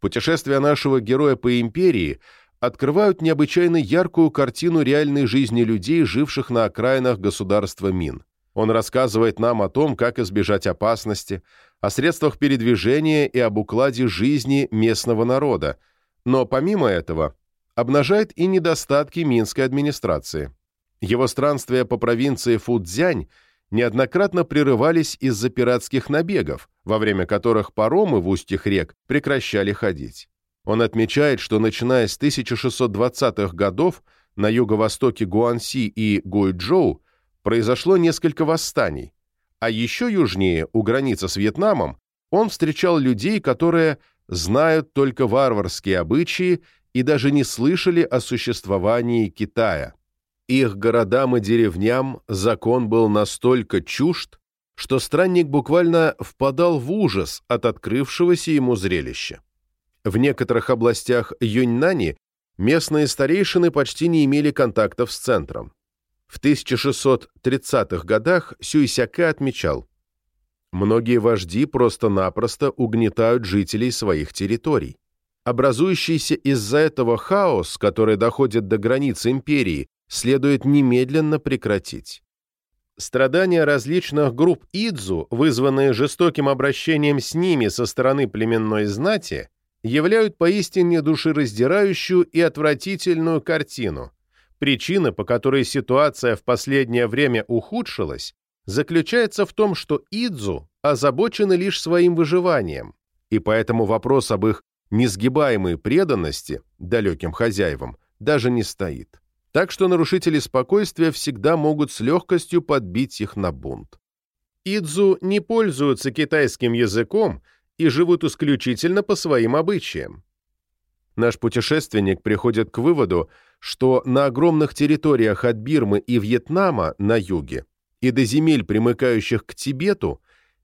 Путешествие нашего героя по империи открывают необычайно яркую картину реальной жизни людей, живших на окраинах государства Мин. Он рассказывает нам о том, как избежать опасности, о средствах передвижения и об укладе жизни местного народа, но помимо этого обнажает и недостатки минской администрации. Его странствия по провинции Фудзянь неоднократно прерывались из-за пиратских набегов, во время которых паромы в устьях рек прекращали ходить. Он отмечает, что начиная с 1620-х годов на юго-востоке Гуанси и Гуйчжоу произошло несколько восстаний, а еще южнее, у границы с Вьетнамом, он встречал людей, которые знают только варварские обычаи и даже не слышали о существовании Китая. Их городам и деревням закон был настолько чужд, что странник буквально впадал в ужас от открывшегося ему зрелища. В некоторых областях Юньнани местные старейшины почти не имели контактов с центром. В 1630-х годах Сюйсяке отмечал, многие вожди просто-напросто угнетают жителей своих территорий. Образующийся из-за этого хаос, который доходит до границ империи, следует немедленно прекратить. Страдания различных групп Идзу, вызванные жестоким обращением с ними со стороны племенной знати, являют поистине душераздирающую и отвратительную картину – Причина, по которой ситуация в последнее время ухудшилась, заключается в том, что Идзу озабочены лишь своим выживанием, и поэтому вопрос об их несгибаемой преданности далеким хозяевам даже не стоит. Так что нарушители спокойствия всегда могут с легкостью подбить их на бунт. Идзу не пользуются китайским языком и живут исключительно по своим обычаям. Наш путешественник приходит к выводу, что на огромных территориях от Бирмы и Вьетнама на юге и до земель, примыкающих к Тибету,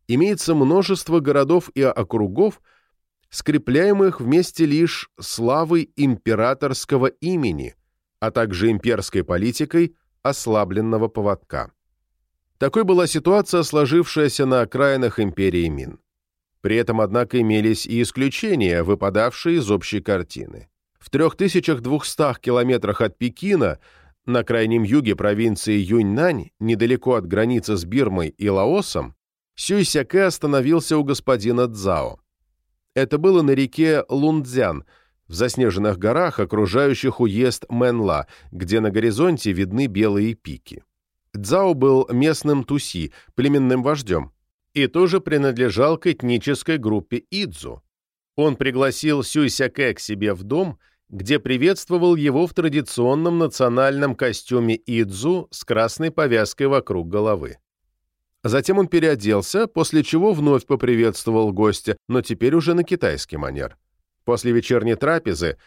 имеется множество городов и округов, скрепляемых вместе лишь славой императорского имени, а также имперской политикой ослабленного поводка. Такой была ситуация, сложившаяся на окраинах империи Мин. При этом, однако, имелись и исключения, выпадавшие из общей картины. В 3200 километрах от Пекина, на крайнем юге провинции Юньнань, недалеко от границы с Бирмой и Лаосом, Сюйсяке остановился у господина Цзао. Это было на реке Лундзян, в заснеженных горах, окружающих уезд Мэнла, где на горизонте видны белые пики. Цзао был местным туси, племенным вождем, и тоже принадлежал к этнической группе Идзу. Он пригласил Сюйсяке к себе в дом, где приветствовал его в традиционном национальном костюме Идзу с красной повязкой вокруг головы. Затем он переоделся, после чего вновь поприветствовал гостя, но теперь уже на китайский манер. После вечерней трапезы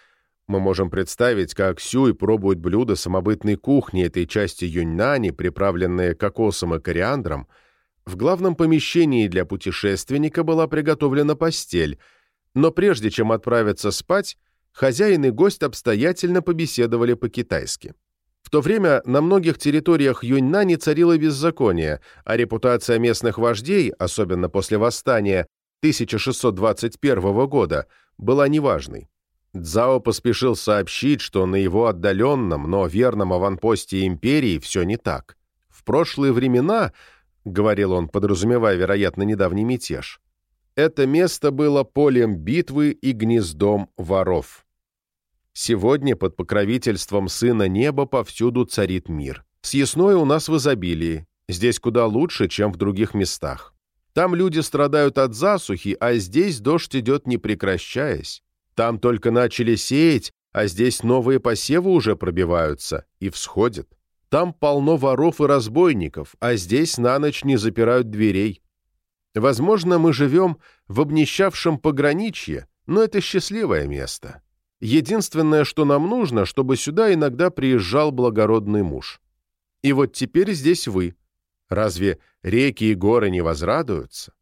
мы можем представить, как Сюй пробует блюда самобытной кухни этой части Юньнани, приправленные кокосом и кориандром. В главном помещении для путешественника была приготовлена постель — но прежде чем отправиться спать, хозяин и гость обстоятельно побеседовали по-китайски. В то время на многих территориях Юньнани царило беззаконие, а репутация местных вождей, особенно после восстания 1621 года, была неважной. Цзао поспешил сообщить, что на его отдаленном, но верном аванпосте империи все не так. В прошлые времена, — говорил он, подразумевая, вероятно, недавний мятеж, это место было полем битвы и гнездом воров. Сегодня под покровительством Сына Неба повсюду царит мир. Съестное у нас в изобилии, здесь куда лучше, чем в других местах. Там люди страдают от засухи, а здесь дождь идет не прекращаясь. Там только начали сеять, а здесь новые посевы уже пробиваются и всходят. Там полно воров и разбойников, а здесь на ночь не запирают дверей. Возможно, мы живем в обнищавшем пограничье, но это счастливое место. Единственное, что нам нужно, чтобы сюда иногда приезжал благородный муж. И вот теперь здесь вы. Разве реки и горы не возрадуются?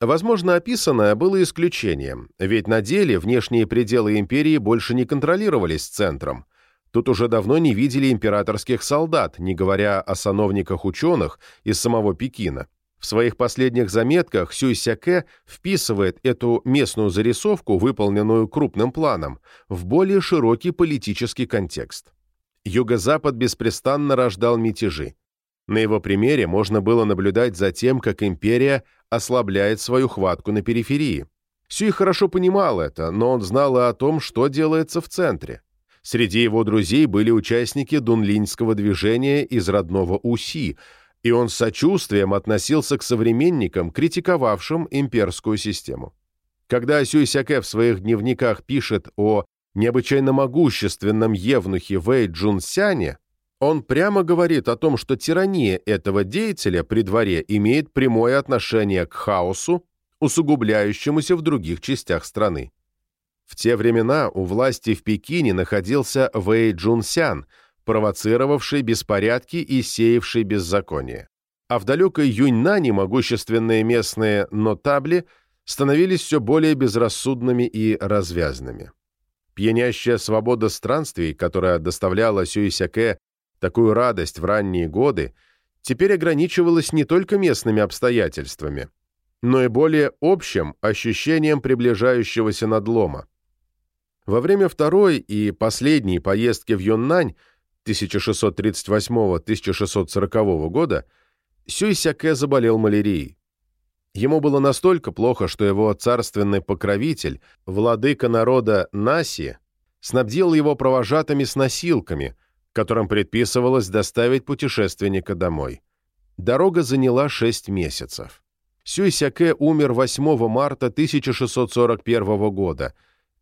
Возможно, описанное было исключением, ведь на деле внешние пределы империи больше не контролировались центром. Тут уже давно не видели императорских солдат, не говоря о сановниках ученых из самого Пекина. В своих последних заметках Сюй Сяке вписывает эту местную зарисовку, выполненную крупным планом, в более широкий политический контекст. Юго-Запад беспрестанно рождал мятежи. На его примере можно было наблюдать за тем, как империя ослабляет свою хватку на периферии. Сюй хорошо понимал это, но он знал и о том, что делается в центре. Среди его друзей были участники дунлинского движения из родного Уси – и он с сочувствием относился к современникам, критиковавшим имперскую систему. Когда Сюй Сяке в своих дневниках пишет о необычайно могущественном евнухе Вэй Джунсяне, он прямо говорит о том, что тирания этого деятеля при дворе имеет прямое отношение к хаосу, усугубляющемуся в других частях страны. В те времена у власти в Пекине находился Вэй Джунсян – провоцировавший беспорядки и сеявший беззаконие. А в далекой Юньнане могущественные местные нотабли становились все более безрассудными и развязными. Пьянящая свобода странствий, которая доставляла Сюисяке такую радость в ранние годы, теперь ограничивалась не только местными обстоятельствами, но и более общим ощущением приближающегося надлома. Во время второй и последней поездки в Юннань 1638-1640 года Сюй Сяке заболел малярией. Ему было настолько плохо, что его царственный покровитель, владыка народа Наси, снабдил его провожатыми с носилками, которым предписывалось доставить путешественника домой. Дорога заняла шесть месяцев. Сюй Сяке умер 8 марта 1641 года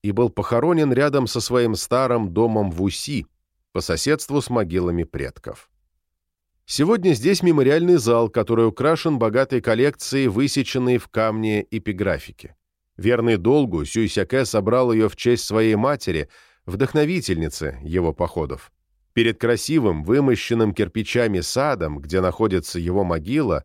и был похоронен рядом со своим старым домом в Уси, по соседству с могилами предков. Сегодня здесь мемориальный зал, который украшен богатой коллекцией, высеченной в камне эпиграфики. Верный долгу Сюйсяке собрал ее в честь своей матери, вдохновительницы его походов. Перед красивым, вымощенным кирпичами садом, где находится его могила,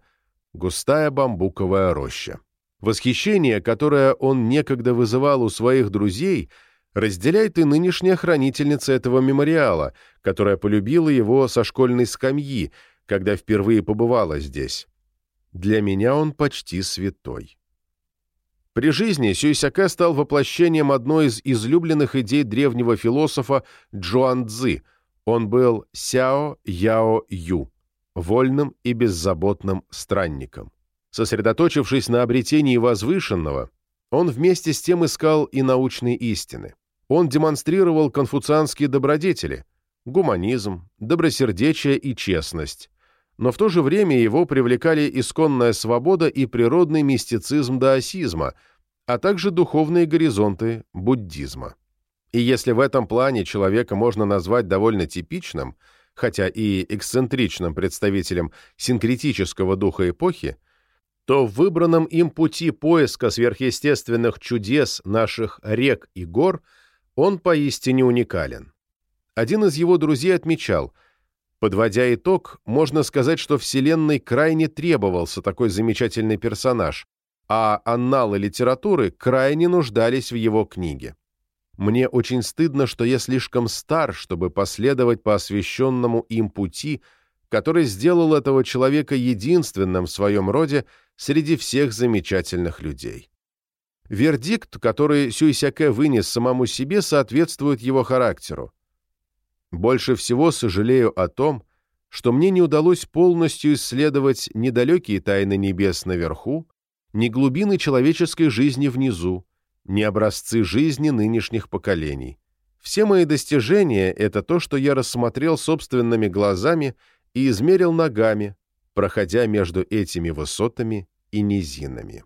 густая бамбуковая роща. Восхищение, которое он некогда вызывал у своих друзей – разделяет и нынешняя хранительница этого мемориала, которая полюбила его со школьной скамьи, когда впервые побывала здесь. Для меня он почти святой. При жизни Сюйсяка стал воплощением одной из излюбленных идей древнего философа Джуан Цзы. Он был Сяо Яо Ю, вольным и беззаботным странником. Сосредоточившись на обретении возвышенного, он вместе с тем искал и научные истины он демонстрировал конфуцианские добродетели – гуманизм, добросердечие и честность, но в то же время его привлекали исконная свобода и природный мистицизм даосизма, а также духовные горизонты буддизма. И если в этом плане человека можно назвать довольно типичным, хотя и эксцентричным представителем синкретического духа эпохи, то в выбранном им пути поиска сверхъестественных чудес наших рек и гор – он поистине уникален. Один из его друзей отмечал, подводя итог, можно сказать, что Вселенной крайне требовался такой замечательный персонаж, а анналы литературы крайне нуждались в его книге. Мне очень стыдно, что я слишком стар, чтобы последовать по освященному им пути, который сделал этого человека единственным в своем роде среди всех замечательных людей. Вердикт, который Сюйсяке вынес самому себе, соответствует его характеру. Больше всего сожалею о том, что мне не удалось полностью исследовать ни далекие тайны небес наверху, ни глубины человеческой жизни внизу, ни образцы жизни нынешних поколений. Все мои достижения — это то, что я рассмотрел собственными глазами и измерил ногами, проходя между этими высотами и низинами.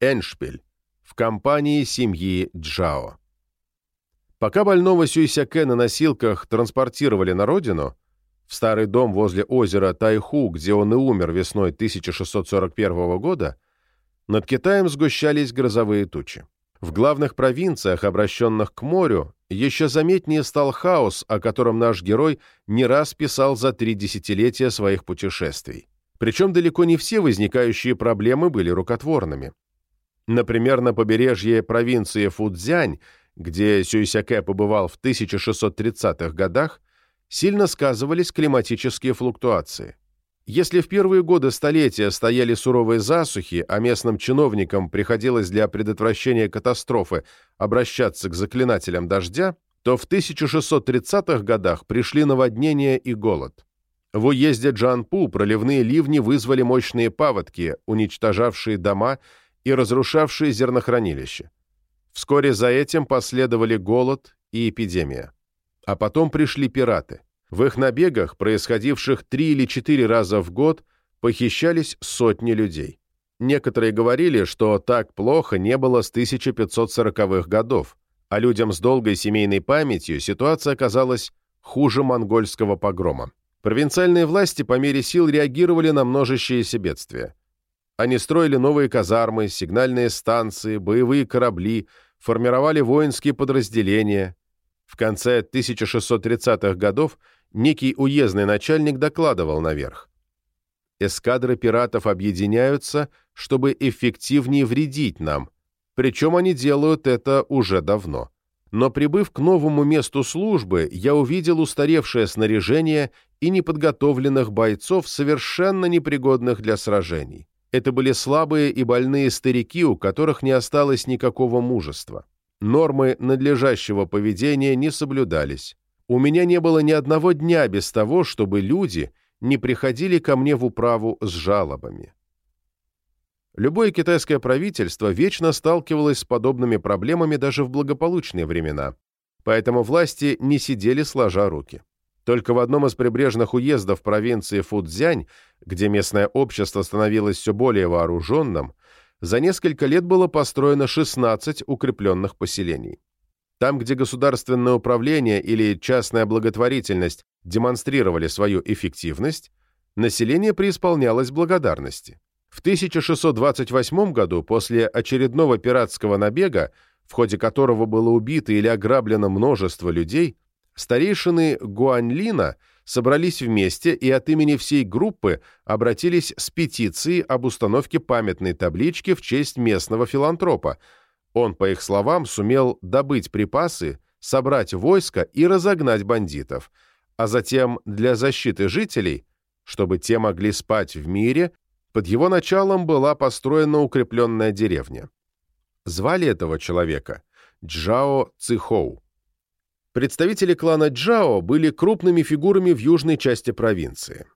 Эншпиль в компании семьи Джао. Пока больного Сюйсяке на носилках транспортировали на родину, в старый дом возле озера Тайху, где он и умер весной 1641 года, над Китаем сгущались грозовые тучи. В главных провинциях, обращенных к морю, еще заметнее стал хаос, о котором наш герой не раз писал за три десятилетия своих путешествий. Причем далеко не все возникающие проблемы были рукотворными. Например, на побережье провинции Фудзянь, где Сюйсяке побывал в 1630-х годах, сильно сказывались климатические флуктуации. Если в первые годы столетия стояли суровые засухи, а местным чиновникам приходилось для предотвращения катастрофы обращаться к заклинателям дождя, то в 1630-х годах пришли наводнения и голод. В уезде Джанпу проливные ливни вызвали мощные паводки, уничтожавшие дома и разрушавшие зернохранилища. Вскоре за этим последовали голод и эпидемия. А потом пришли пираты. В их набегах, происходивших три или четыре раза в год, похищались сотни людей. Некоторые говорили, что так плохо не было с 1540-х годов, а людям с долгой семейной памятью ситуация оказалась хуже монгольского погрома. Провинциальные власти по мере сил реагировали на множащиеся бедствия. Они строили новые казармы, сигнальные станции, боевые корабли, формировали воинские подразделения. В конце 1630-х годов некий уездный начальник докладывал наверх. Эскадры пиратов объединяются, чтобы эффективнее вредить нам, причем они делают это уже давно. Но прибыв к новому месту службы, я увидел устаревшее снаряжение и неподготовленных бойцов, совершенно непригодных для сражений. Это были слабые и больные старики, у которых не осталось никакого мужества. Нормы надлежащего поведения не соблюдались. У меня не было ни одного дня без того, чтобы люди не приходили ко мне в управу с жалобами. Любое китайское правительство вечно сталкивалось с подобными проблемами даже в благополучные времена, поэтому власти не сидели сложа руки. Только в одном из прибрежных уездов провинции Фудзянь, где местное общество становилось все более вооруженным, за несколько лет было построено 16 укрепленных поселений. Там, где государственное управление или частная благотворительность демонстрировали свою эффективность, население преисполнялось благодарности. В 1628 году, после очередного пиратского набега, в ходе которого было убито или ограблено множество людей, старейшины Гуаньлина собрались вместе и от имени всей группы обратились с петицией об установке памятной таблички в честь местного филантропа – он, по их словам, сумел добыть припасы, собрать войско и разогнать бандитов, а затем для защиты жителей, чтобы те могли спать в мире, под его началом была построена укрепленная деревня. Звали этого человека Джао Цихоу. Представители клана Джао были крупными фигурами в южной части провинции.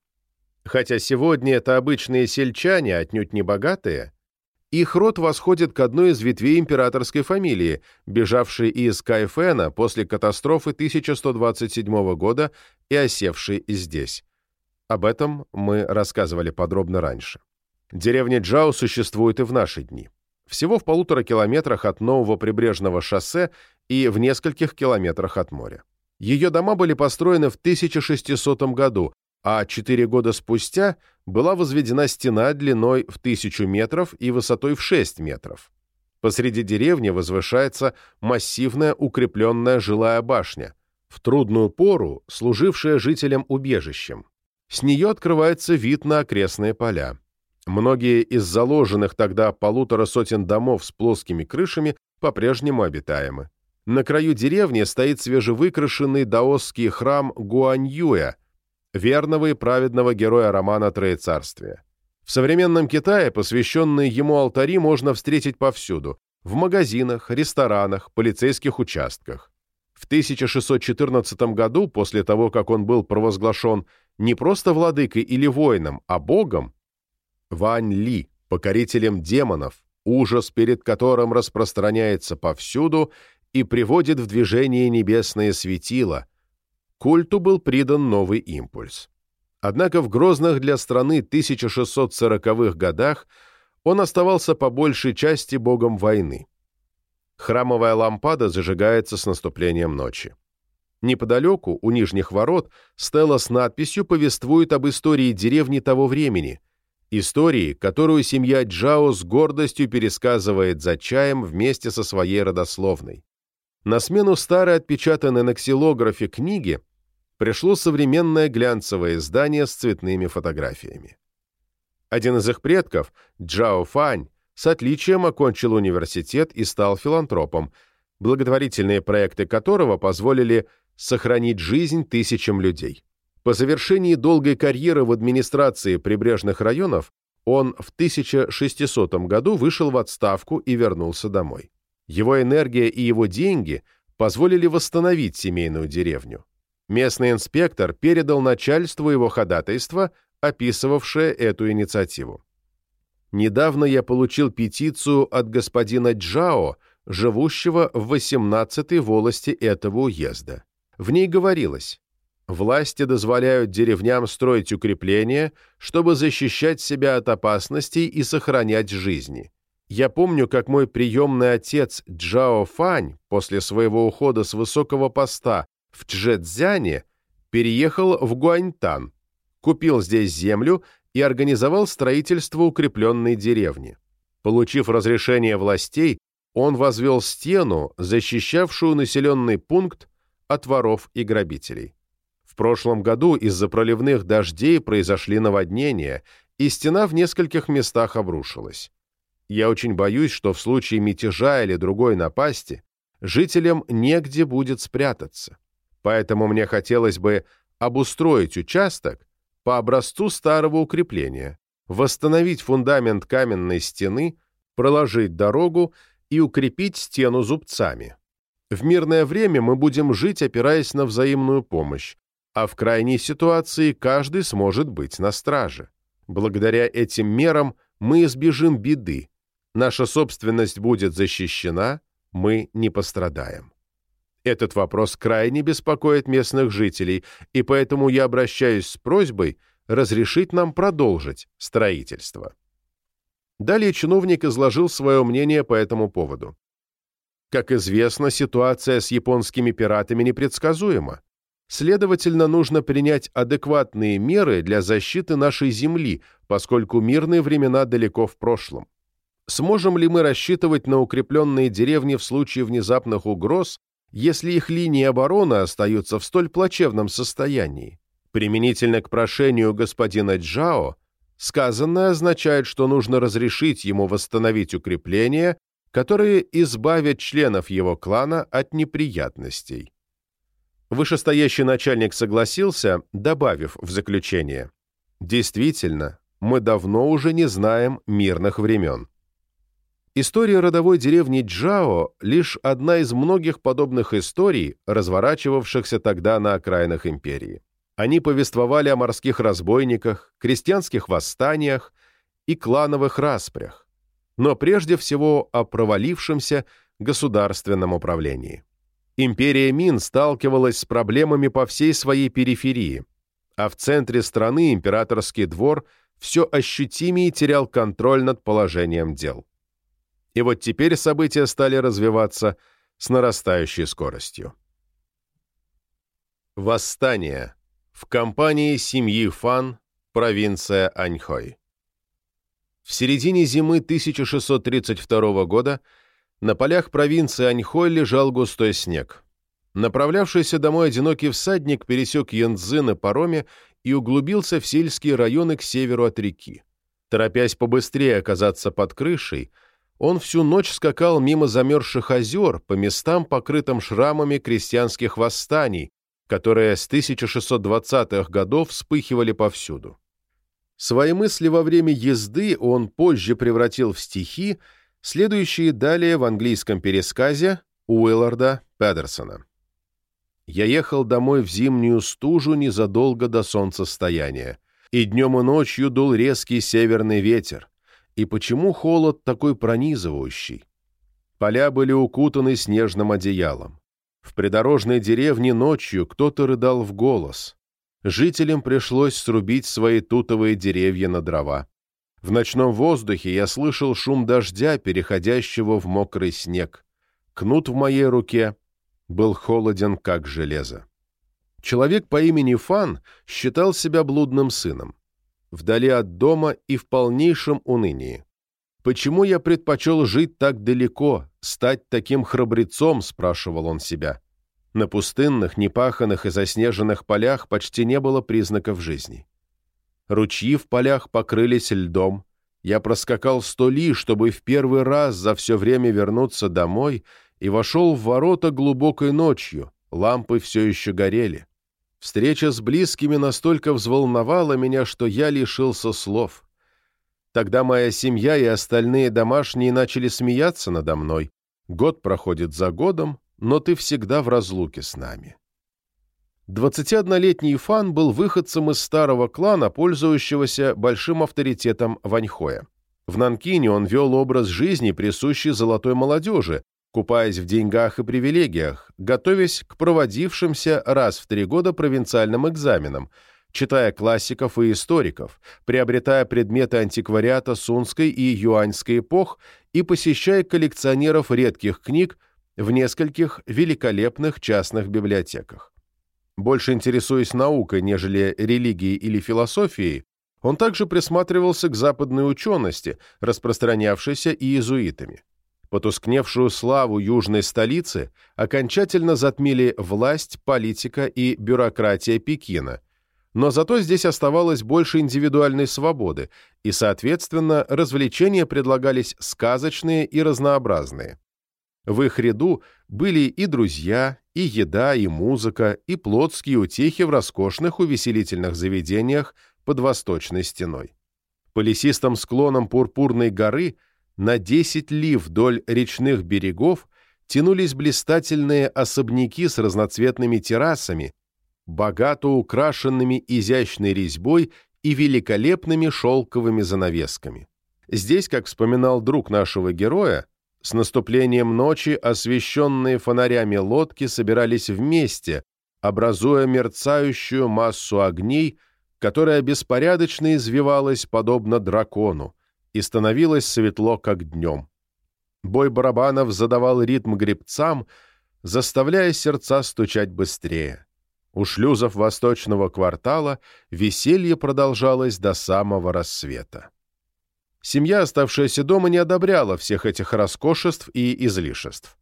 Хотя сегодня это обычные сельчане, отнюдь не богатые, их род восходит к одной из ветвей императорской фамилии, бежавшей из Кайфена после катастрофы 1127 года и осевшей здесь. Об этом мы рассказывали подробно раньше. Деревня Джао существует и в наши дни. Всего в полутора километрах от нового прибрежного шоссе и в нескольких километрах от моря. Ее дома были построены в 1600 году, а четыре года спустя была возведена стена длиной в тысячу метров и высотой в 6 метров. Посреди деревни возвышается массивная укрепленная жилая башня, в трудную пору служившая жителям убежищем. С нее открывается вид на окрестные поля. Многие из заложенных тогда полутора сотен домов с плоскими крышами по-прежнему обитаемы. На краю деревни стоит свежевыкрашенный даосский храм Гуаньюя – верного и праведного героя романа «Троецарствие». В современном Китае посвященные ему алтари можно встретить повсюду – в магазинах, ресторанах, полицейских участках. В 1614 году, после того, как он был провозглашен не просто владыкой или воином, а богом, Вань Ли, покорителем демонов, ужас перед которым распространяется повсюду и приводит в движение небесное светило – культу был придан новый импульс. Однако в грозных для страны 1640-х годах он оставался по большей части богом войны. Храмовая лампада зажигается с наступлением ночи. Неподалеку, у нижних ворот, стела с надписью повествует об истории деревни того времени, истории, которую семья Джао с гордостью пересказывает за чаем вместе со своей родословной. На смену старой отпечатанной на ксилографе книги пришло современное глянцевое издание с цветными фотографиями. Один из их предков, Джао Фань, с отличием окончил университет и стал филантропом, благотворительные проекты которого позволили сохранить жизнь тысячам людей. По завершении долгой карьеры в администрации прибрежных районов он в 1600 году вышел в отставку и вернулся домой. Его энергия и его деньги позволили восстановить семейную деревню. Местный инспектор передал начальству его ходатайство, описывавшее эту инициативу. Недавно я получил петицию от господина Джао, живущего в 18-й волости этого уезда. В ней говорилось, власти дозволяют деревням строить укрепления, чтобы защищать себя от опасностей и сохранять жизни. Я помню, как мой приемный отец Джао Фань после своего ухода с высокого поста в Чжэцзяне переехал в Гуаньтан, купил здесь землю и организовал строительство укрепленной деревни. Получив разрешение властей, он возвел стену, защищавшую населенный пункт от воров и грабителей. Прошлом году из-за проливных дождей произошли наводнения, и стена в нескольких местах обрушилась. Я очень боюсь, что в случае мятежа или другой напасти жителям негде будет спрятаться. Поэтому мне хотелось бы обустроить участок по образцу старого укрепления, восстановить фундамент каменной стены, проложить дорогу и укрепить стену зубцами. В мирное время мы будем жить, опираясь на взаимную помощь, а в крайней ситуации каждый сможет быть на страже. Благодаря этим мерам мы избежим беды, наша собственность будет защищена, мы не пострадаем. Этот вопрос крайне беспокоит местных жителей, и поэтому я обращаюсь с просьбой разрешить нам продолжить строительство. Далее чиновник изложил свое мнение по этому поводу. Как известно, ситуация с японскими пиратами непредсказуема. Следовательно, нужно принять адекватные меры для защиты нашей земли, поскольку мирные времена далеко в прошлом. Сможем ли мы рассчитывать на укрепленные деревни в случае внезапных угроз, если их линии обороны остаются в столь плачевном состоянии? Применительно к прошению господина Джао, Сказанное означает, что нужно разрешить ему восстановить укрепления, которые избавят членов его клана от неприятностей. Вышестоящий начальник согласился, добавив в заключение, «Действительно, мы давно уже не знаем мирных времен». История родовой деревни Джао – лишь одна из многих подобных историй, разворачивавшихся тогда на окраинах империи. Они повествовали о морских разбойниках, крестьянских восстаниях и клановых распрях, но прежде всего о провалившемся государственном управлении. Империя Мин сталкивалась с проблемами по всей своей периферии, а в центре страны императорский двор все ощутимее терял контроль над положением дел. И вот теперь события стали развиваться с нарастающей скоростью. Восстание в компании семьи Фан, провинция Аньхой. В середине зимы 1632 года на полях провинции Аньхой лежал густой снег. Направлявшийся домой одинокий всадник пересек Янцзы на пароме и углубился в сельские районы к северу от реки. Торопясь побыстрее оказаться под крышей, он всю ночь скакал мимо замерзших озер по местам, покрытым шрамами крестьянских восстаний, которые с 1620-х годов вспыхивали повсюду. Свои мысли во время езды он позже превратил в стихи, следующие далее в английском пересказе Уилларда Педерсона. «Я ехал домой в зимнюю стужу незадолго до солнцестояния, и днем и ночью дул резкий северный ветер. И почему холод такой пронизывающий? Поля были укутаны снежным одеялом. В придорожной деревне ночью кто-то рыдал в голос. Жителям пришлось срубить свои тутовые деревья на дрова. В ночном воздухе я слышал шум дождя, переходящего в мокрый снег. Кнут в моей руке был холоден, как железо. Человек по имени Фан считал себя блудным сыном, вдали от дома и в полнейшем унынии. «Почему я предпочел жить так далеко, стать таким храбрецом?» – спрашивал он себя. На пустынных, непаханных и заснеженных полях почти не было признаков жизни. Ручьи в полях покрылись льдом. Я проскакал сто ли, чтобы в первый раз за все время вернуться домой и вошел в ворота глубокой ночью, лампы все еще горели. Встреча с близкими настолько взволновала меня, что я лишился слов. Тогда моя семья и остальные домашние начали смеяться надо мной. Год проходит за годом, но ты всегда в разлуке с нами. 21-летний Фан был выходцем из старого клана, пользующегося большим авторитетом Ваньхоя. В Нанкине он вел образ жизни, присущий золотой молодежи, купаясь в деньгах и привилегиях, готовясь к проводившимся раз в три года провинциальным экзаменам, читая классиков и историков, приобретая предметы антиквариата сунской и юаньской эпох и посещая коллекционеров редких книг в нескольких великолепных частных библиотеках. Больше интересуясь наукой, нежели религией или философией, он также присматривался к западной учености, распространявшейся иезуитами. Потускневшую славу южной столицы окончательно затмили власть, политика и бюрократия Пекина, но зато здесь оставалось больше индивидуальной свободы, и, соответственно, развлечения предлагались сказочные и разнообразные. В их ряду были и друзья, и еда, и музыка, и плотские утехи в роскошных увеселительных заведениях под восточной стеной. По лесистым склонам Пурпурной горы на 10 ли вдоль речных берегов тянулись блистательные особняки с разноцветными террасами, богато украшенными изящной резьбой и великолепными шелковыми занавесками. Здесь, как вспоминал друг нашего героя, с наступлением ночи освещенные фонарями лодки собирались вместе, образуя мерцающую массу огней, которая беспорядочно извивалась подобно дракону, и становилось светло, как днем. Бой барабанов задавал ритм гребцам, заставляя сердца стучать быстрее. У шлюзов восточного квартала веселье продолжалось до самого рассвета. Семья, оставшаяся дома, не одобряла всех этих роскошеств и излишеств.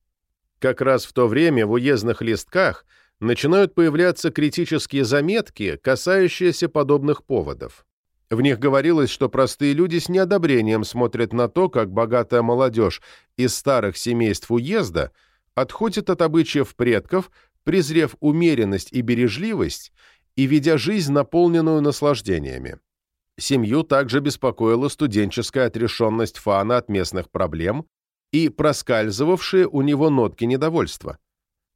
Как раз в то время в уездных листках начинают появляться критические заметки, касающиеся подобных поводов. В них говорилось, что простые люди с неодобрением смотрят на то, как богатая молодежь из старых семейств уезда отходит от обычаев предков, презрев умеренность и бережливость и ведя жизнь, наполненную наслаждениями. Семью также беспокоила студенческая отрешенность Фана от местных проблем и проскальзывавшие у него нотки недовольства.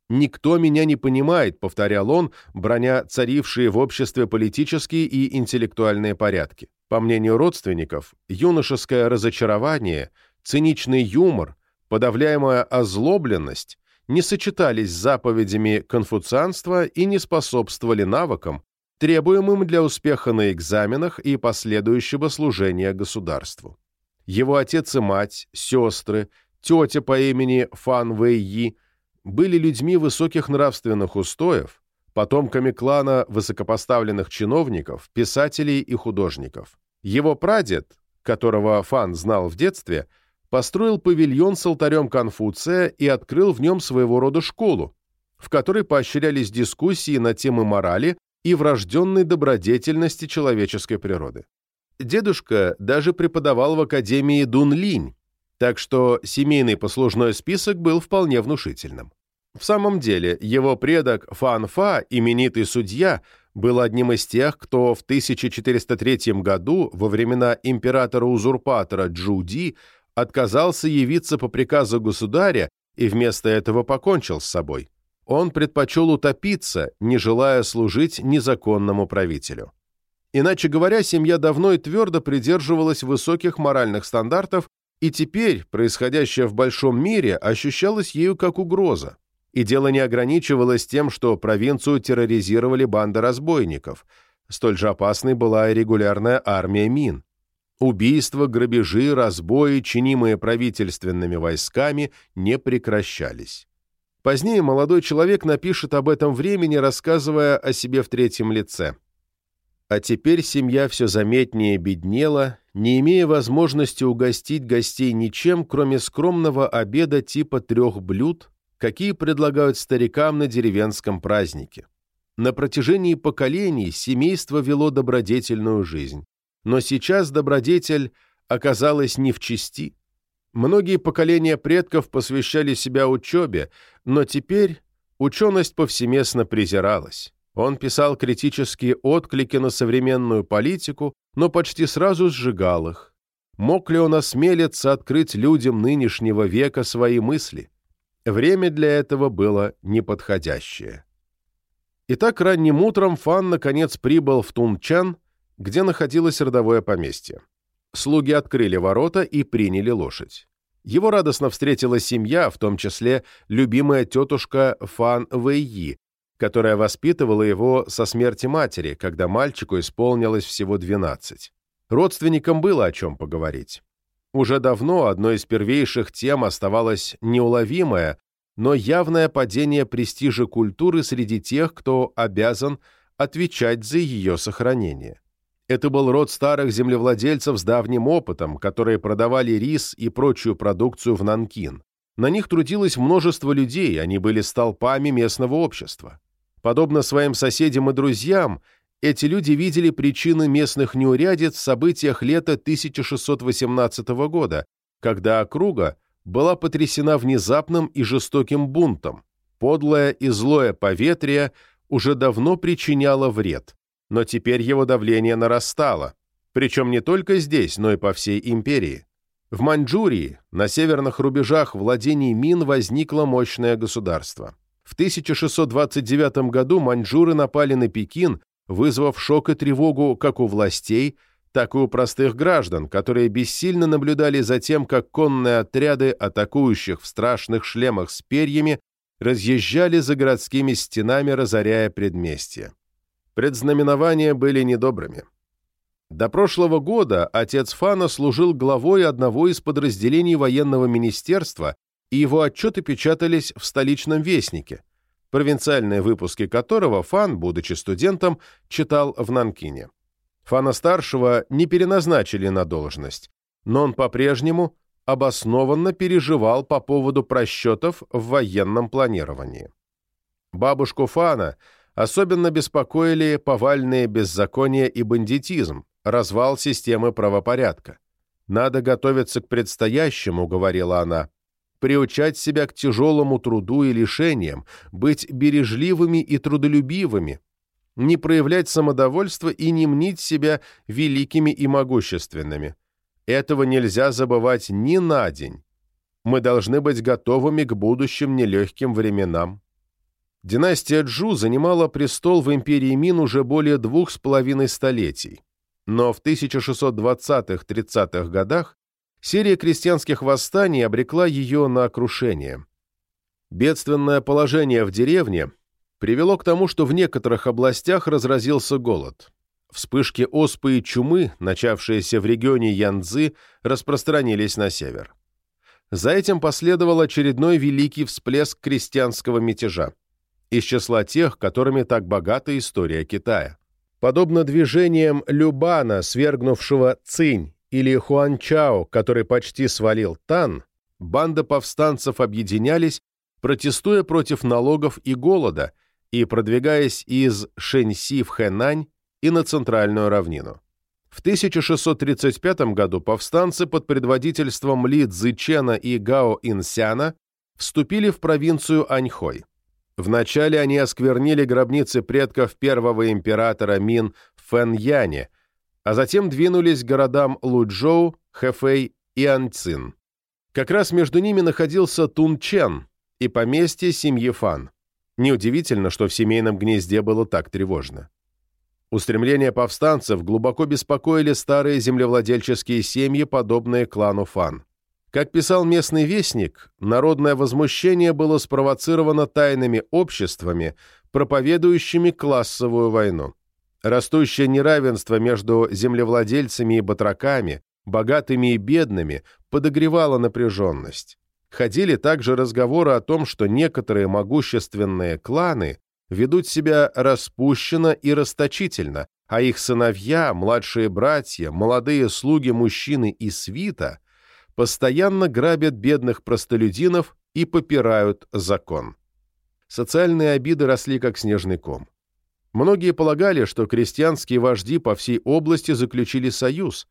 «Никто меня не понимает», — повторял он, броня царившие в обществе политические и интеллектуальные порядки. По мнению родственников, юношеское разочарование, циничный юмор, подавляемая озлобленность не сочетались с заповедями конфуцианства и не способствовали навыкам, требуемым для успеха на экзаменах и последующего служения государству. Его отец и мать, сестры, тетя по имени Фан Вэйи были людьми высоких нравственных устоев, потомками клана высокопоставленных чиновников, писателей и художников. Его прадед, которого Фан знал в детстве, построил павильон с алтарем Конфуция и открыл в нем своего рода школу, в которой поощрялись дискуссии на темы морали и врожденной добродетельности человеческой природы. Дедушка даже преподавал в Академии Дунлинь, так что семейный послужной список был вполне внушительным. В самом деле, его предок Фан Фа, именитый судья, был одним из тех, кто в 1403 году, во времена императора-узурпатора Джуди, отказался явиться по приказу государя и вместо этого покончил с собой он предпочел утопиться, не желая служить незаконному правителю. Иначе говоря, семья давно и твердо придерживалась высоких моральных стандартов, и теперь происходящее в большом мире ощущалось ею как угроза. И дело не ограничивалось тем, что провинцию терроризировали банды разбойников. Столь же опасной была и регулярная армия мин. Убийства, грабежи, разбои, чинимые правительственными войсками, не прекращались. Позднее молодой человек напишет об этом времени, рассказывая о себе в третьем лице. А теперь семья все заметнее беднела, не имея возможности угостить гостей ничем, кроме скромного обеда типа трех блюд, какие предлагают старикам на деревенском празднике. На протяжении поколений семейство вело добродетельную жизнь. Но сейчас добродетель оказалась не в чести. Многие поколения предков посвящали себя учебе, но теперь ученость повсеместно презиралась. Он писал критические отклики на современную политику, но почти сразу сжигал их. Мог ли он осмелиться открыть людям нынешнего века свои мысли? Время для этого было неподходящее. Итак, ранним утром Фан наконец прибыл в Тунчан, где находилось родовое поместье. Слуги открыли ворота и приняли лошадь. Его радостно встретила семья, в том числе любимая тетушка Фан Вэйи, которая воспитывала его со смерти матери, когда мальчику исполнилось всего 12. Родственникам было о чем поговорить. Уже давно одной из первейших тем оставалось неуловимое, но явное падение престижа культуры среди тех, кто обязан отвечать за ее сохранение. Это был род старых землевладельцев с давним опытом, которые продавали рис и прочую продукцию в Нанкин. На них трудилось множество людей, они были столпами местного общества. Подобно своим соседям и друзьям, эти люди видели причины местных неурядиц в событиях лета 1618 года, когда округа была потрясена внезапным и жестоким бунтом. Подлое и злое поветрие уже давно причиняло вред но теперь его давление нарастало, причем не только здесь, но и по всей империи. В Маньчжурии, на северных рубежах владений Мин, возникло мощное государство. В 1629 году маньчжуры напали на Пекин, вызвав шок и тревогу как у властей, так и у простых граждан, которые бессильно наблюдали за тем, как конные отряды атакующих в страшных шлемах с перьями разъезжали за городскими стенами, разоряя предместья. Предзнаменования были недобрыми. До прошлого года отец Фана служил главой одного из подразделений военного министерства, и его отчеты печатались в столичном вестнике, провинциальные выпуски которого Фан, будучи студентом, читал в Нанкине. Фана-старшего не переназначили на должность, но он по-прежнему обоснованно переживал по поводу просчетов в военном планировании. Бабушку Фана – Особенно беспокоили повальные беззакония и бандитизм, развал системы правопорядка. «Надо готовиться к предстоящему», — говорила она, приучать себя к тяжелому труду и лишениям, быть бережливыми и трудолюбивыми, не проявлять самодовольство и не мнить себя великими и могущественными. Этого нельзя забывать ни на день. Мы должны быть готовыми к будущим нелегким временам. Династия Джу занимала престол в империи Мин уже более двух с половиной столетий, но в 1620-30-х годах серия крестьянских восстаний обрекла ее на крушение. Бедственное положение в деревне привело к тому, что в некоторых областях разразился голод. Вспышки оспы и чумы, начавшиеся в регионе Янцзы, распространились на север. За этим последовал очередной великий всплеск крестьянского мятежа из числа тех, которыми так богата история Китая. Подобно движениям Любана, свергнувшего Цинь, или Хуанчао, который почти свалил Тан, банда повстанцев объединялись, протестуя против налогов и голода и продвигаясь из Шэньси в Хэнань и на Центральную равнину. В 1635 году повстанцы под предводительством Ли Цзычена и Гао Инсяна вступили в провинцию Аньхой. Вначале они осквернили гробницы предков первого императора Мин в Фэньяне, а затем двинулись к городам Лучжоу, Хэфэй и Анцин. Как раз между ними находился Тунчен и поместье семьи Фан. Неудивительно, что в семейном гнезде было так тревожно. Устремления повстанцев глубоко беспокоили старые землевладельческие семьи, подобные клану Фан. Как писал местный вестник, народное возмущение было спровоцировано тайными обществами, проповедующими классовую войну. Растущее неравенство между землевладельцами и батраками, богатыми и бедными, подогревало напряженность. Ходили также разговоры о том, что некоторые могущественные кланы ведут себя распущенно и расточительно, а их сыновья, младшие братья, молодые слуги мужчины и свита – постоянно грабят бедных простолюдинов и попирают закон. Социальные обиды росли как снежный ком. Многие полагали, что крестьянские вожди по всей области заключили союз,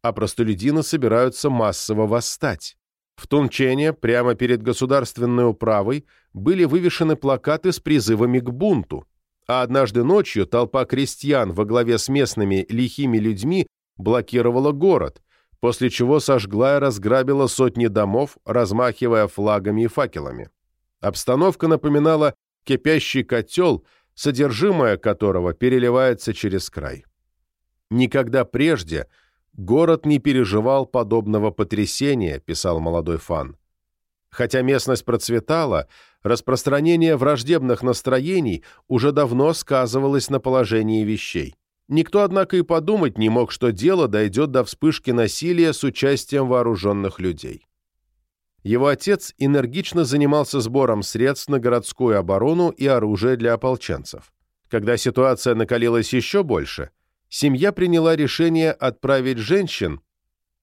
а простолюдины собираются массово восстать. В Тунчене, прямо перед государственной управой, были вывешены плакаты с призывами к бунту, а однажды ночью толпа крестьян во главе с местными лихими людьми блокировала город, после чего сожгла и разграбила сотни домов, размахивая флагами и факелами. Обстановка напоминала кипящий котел, содержимое которого переливается через край. Никогда прежде город не переживал подобного потрясения, писал молодой фан. Хотя местность процветала, распространение враждебных настроений уже давно сказывалось на положении вещей. Никто, однако, и подумать не мог, что дело дойдет до вспышки насилия с участием вооруженных людей. Его отец энергично занимался сбором средств на городскую оборону и оружие для ополченцев. Когда ситуация накалилась еще больше, семья приняла решение отправить женщин,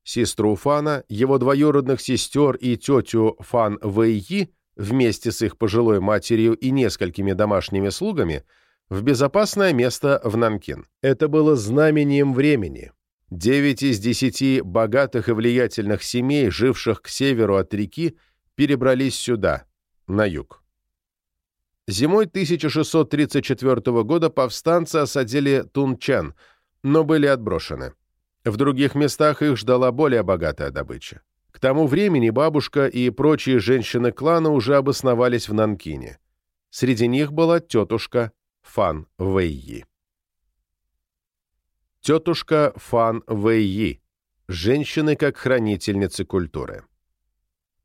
сестру Фана, его двоюродных сестер и тетю Фан Вэйи, вместе с их пожилой матерью и несколькими домашними слугами, в безопасное место в Нанкин. Это было знамением времени. Девять из десяти богатых и влиятельных семей, живших к северу от реки, перебрались сюда, на юг. Зимой 1634 года повстанцы осадили Тунчан, но были отброшены. В других местах их ждала более богатая добыча. К тому времени бабушка и прочие женщины клана уже обосновались в Нанкине. Среди них была тетушка Фан Вэйи. Тетушка Фан Вэйи. Женщины как хранительницы культуры.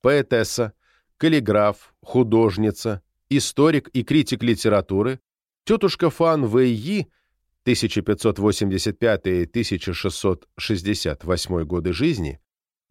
Поэтесса, каллиграф, художница, историк и критик литературы, тетушка Фан Вэйи 1585-1668 годы жизни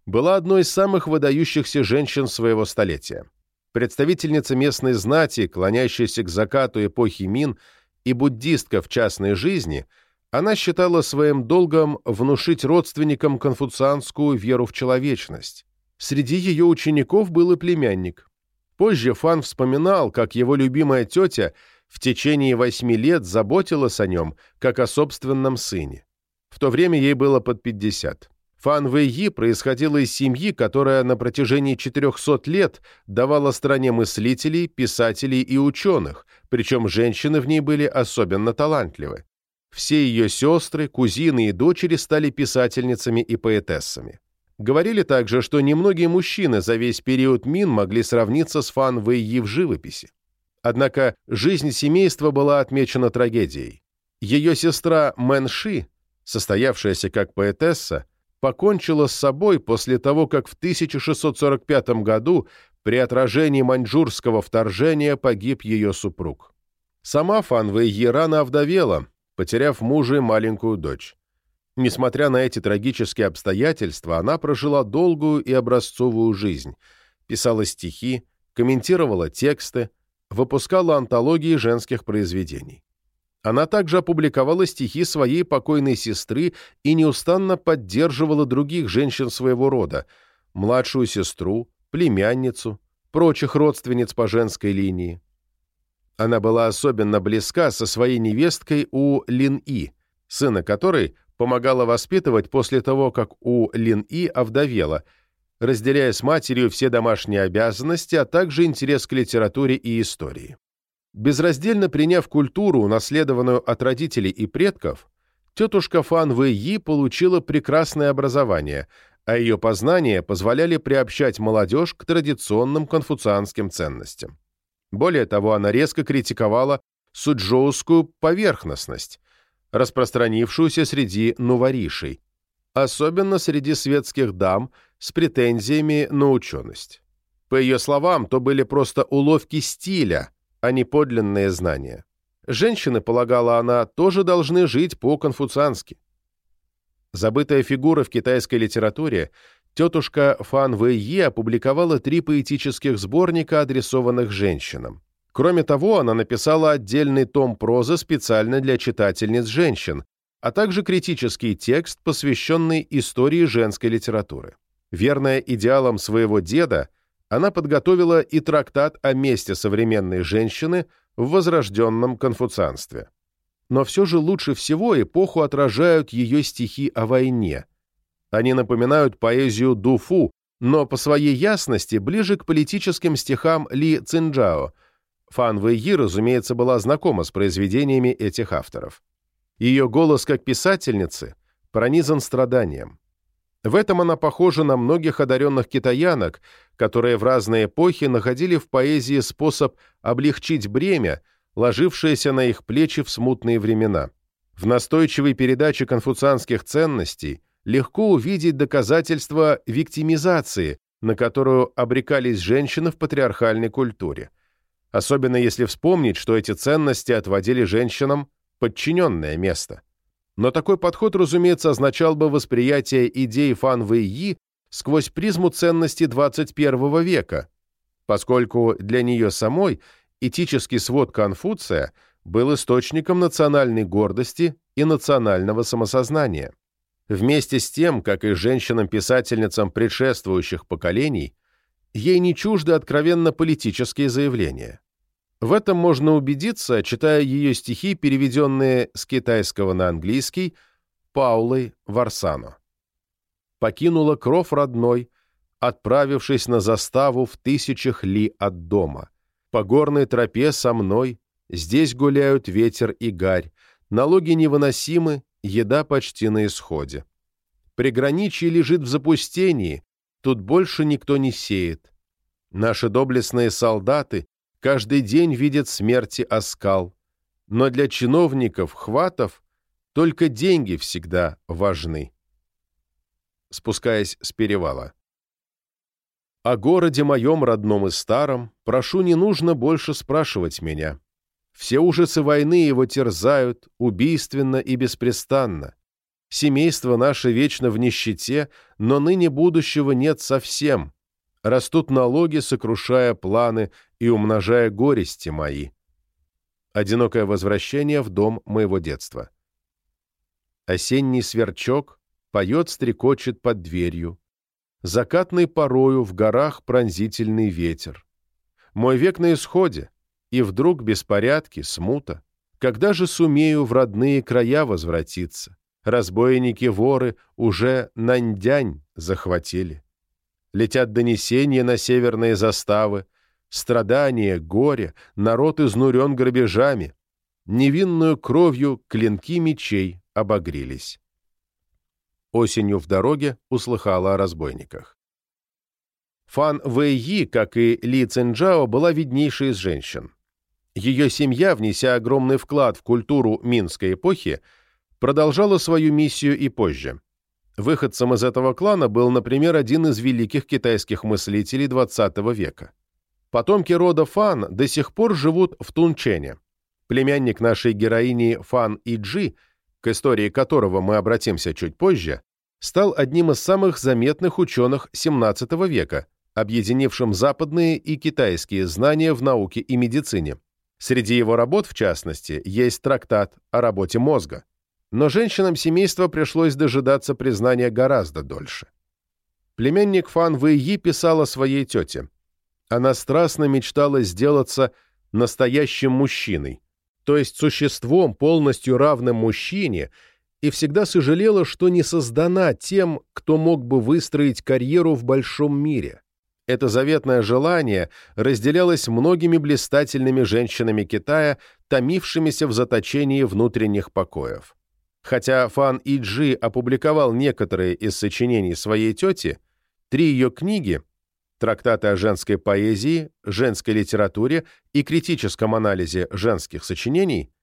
была одной из самых выдающихся женщин своего столетия. Представительница местной знати, клонящаяся к закату эпохи Мин и буддистка в частной жизни – она считала своим долгом внушить родственникам конфуцианскую веру в человечность. Среди ее учеников был и племянник. Позже Фан вспоминал, как его любимая тетя в течение восьми лет заботилась о нем, как о собственном сыне. В то время ей было под 50. Фан Вэйи происходила из семьи, которая на протяжении 400 лет давала стране мыслителей, писателей и ученых, причем женщины в ней были особенно талантливы. Все ее сестры, кузины и дочери стали писательницами и поэтессами. Говорили также, что немногие мужчины за весь период Мин могли сравниться с Фан Вэйи в живописи. Однако жизнь семейства была отмечена трагедией. Ее сестра Мэн Ши, состоявшаяся как поэтесса, покончила с собой после того, как в 1645 году при отражении маньчжурского вторжения погиб ее супруг. Сама Фан Вэйи рано овдовела, потеряв мужа и маленькую дочь. Несмотря на эти трагические обстоятельства, она прожила долгую и образцовую жизнь, писала стихи, комментировала тексты, выпускала антологии женских произведений. Она также опубликовала стихи своей покойной сестры и неустанно поддерживала других женщин своего рода, младшую сестру, племянницу, прочих родственниц по женской линии. Она была особенно близка со своей невесткой У Лин-И, сына которой помогала воспитывать после того, как У Лин-И овдовела, разделяя с матерью все домашние обязанности, а также интерес к литературе и истории. Безраздельно приняв культуру, унаследованную от родителей и предков, тетушка Фан Вэй Yi получила прекрасное образование, а ее познания позволяли приобщать молодежь к традиционным конфуцианским ценностям. Более того, она резко критиковала суджоускую поверхностность, распространившуюся среди нуворишей, особенно среди светских дам с претензиями на ученость. По ее словам, то были просто уловки стиля, а не подлинные знания. Женщины, полагала она, тоже должны жить по-конфуциански. Забытая фигура в китайской литературе, тетушка Фан Вэйи опубликовала три поэтических сборника, адресованных женщинам. Кроме того, она написала отдельный том прозы специально для читательниц женщин, а также критический текст, посвященный истории женской литературы. Верная идеалам своего деда, она подготовила и трактат о месте современной женщины в возрожденном конфуцианстве. Но все же лучше всего эпоху отражают ее стихи о войне – они напоминают поэзию Дуфу, но по своей ясности ближе к политическим стихам Ли Цинджао, Фан Вэйи, разумеется, была знакома с произведениями этих авторов. Ее голос как писательницы пронизан страданием. В этом она похожа на многих одаренных китаянок, которые в разные эпохи находили в поэзии способ облегчить бремя, ложившееся на их плечи в смутные времена. В настойчивой передаче конфуцианских ценностей легко увидеть доказательства виктимизации, на которую обрекались женщины в патриархальной культуре. Особенно если вспомнить, что эти ценности отводили женщинам подчиненное место. Но такой подход, разумеется, означал бы восприятие идей Фан Вэйи сквозь призму ценностей 21 века, поскольку для нее самой этический свод Конфуция был источником национальной гордости и национального самосознания. Вместе с тем, как и женщинам-писательницам предшествующих поколений, ей не чужды откровенно политические заявления. В этом можно убедиться, читая ее стихи, переведенные с китайского на английский, Паулой Варсано. Покинула кров родной, отправившись на заставу в тысячах ли от дома. По горной тропе со мной, здесь гуляют ветер и гарь, налоги невыносимы, еда почти на исходе. Приграничье лежит в запустении, тут больше никто не сеет. Наши доблестные солдаты каждый день видят смерти оскал. Но для чиновников, хватов, только деньги всегда важны. Спускаясь с перевала. О городе моем родном и старом прошу не нужно больше спрашивать меня. Все ужасы войны его терзают, убийственно и беспрестанно. Семейство наше вечно в нищете, но ныне будущего нет совсем. Растут налоги, сокрушая планы и умножая горести мои. Одинокое возвращение в дом моего детства. Осенний сверчок поет, стрекочет под дверью. Закатной порою в горах пронзительный ветер. Мой век на исходе, и вдруг беспорядки, смута. Когда же сумею в родные края возвратиться? Разбойники-воры уже Нандянь захватили. Летят донесения на северные заставы, страдания, горе, народ изнурен грабежами, невинную кровью клинки мечей обогрелись. Осенью в дороге услыхала о разбойниках. Фан Вэйи, как и Ли Цинджао, была виднейшей из женщин. Ее семья, внеся огромный вклад в культуру Минской эпохи, продолжала свою миссию и позже. Выходцем из этого клана был, например, один из великих китайских мыслителей XX века. Потомки рода Фан до сих пор живут в Тунчене. Племянник нашей героини Фан Иджи, к истории которого мы обратимся чуть позже, стал одним из самых заметных ученых XVII века, объединившим западные и китайские знания в науке и медицине. Среди его работ, в частности, есть трактат о работе мозга но женщинам семейства пришлось дожидаться признания гораздо дольше. Племянник Фан Вэйи писал о своей тете. Она страстно мечтала сделаться настоящим мужчиной, то есть существом, полностью равным мужчине, и всегда сожалела, что не создана тем, кто мог бы выстроить карьеру в большом мире. Это заветное желание разделялось многими блистательными женщинами Китая, томившимися в заточении внутренних покоев. Хотя Фан Иджи опубликовал некоторые из сочинений своей тети, три ее книги трактаты о женской поэзии, женской литературе и критическом анализе женских сочинений,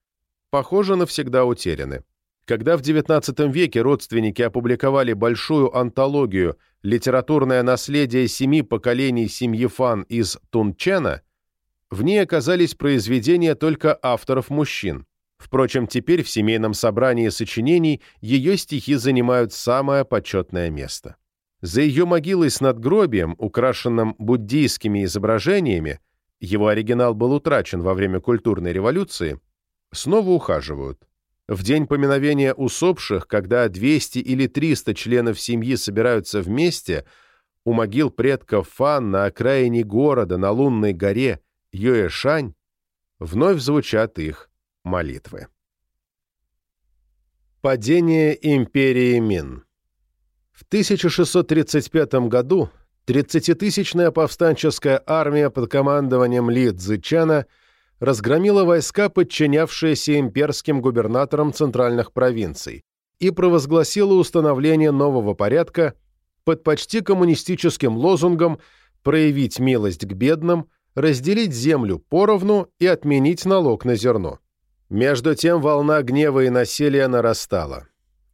похоже, навсегда утеряны. Когда в XIX веке родственники опубликовали большую антологию «Литературное наследие семи поколений семьи Фан из Тунчена», в ней оказались произведения только авторов-мужчин. Впрочем, теперь в семейном собрании сочинений ее стихи занимают самое почетное место. За ее могилой с надгробием, украшенным буддийскими изображениями, его оригинал был утрачен во время культурной революции, снова ухаживают. В день поминовения усопших, когда 200 или 300 членов семьи собираются вместе, у могил предков Фан на окраине города на лунной горе Юэшань вновь звучат их молитвы. Падение империи Мин В 1635 году 30-тысячная повстанческая армия под командованием Ли Цзычана разгромила войска, подчинявшиеся имперским губернаторам центральных провинций, и провозгласила установление нового порядка под почти коммунистическим лозунгом проявить милость к бедным, разделить землю поровну и отменить налог на зерно. Между тем волна гнева и насилия нарастала.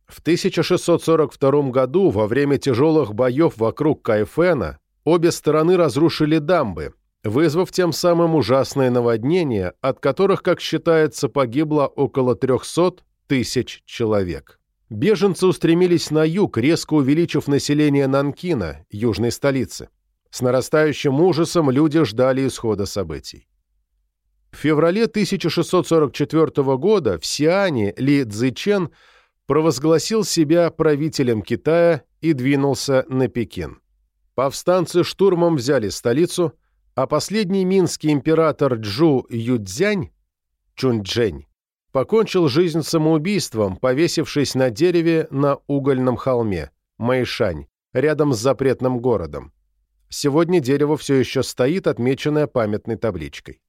В 1642 году, во время тяжелых боев вокруг Кайфена, обе стороны разрушили дамбы, вызвав тем самым ужасные наводнения, от которых, как считается, погибло около 300 тысяч человек. Беженцы устремились на юг, резко увеличив население Нанкина, южной столицы. С нарастающим ужасом люди ждали исхода событий. В феврале 1644 года в Сиане Ли Цзичен провозгласил себя правителем Китая и двинулся на Пекин. Повстанцы штурмом взяли столицу, а последний минский император Джу Юцзянь, Чунчжэнь, покончил жизнь самоубийством, повесившись на дереве на угольном холме, Майшань, рядом с запретным городом. Сегодня дерево все еще стоит, отмеченное памятной табличкой.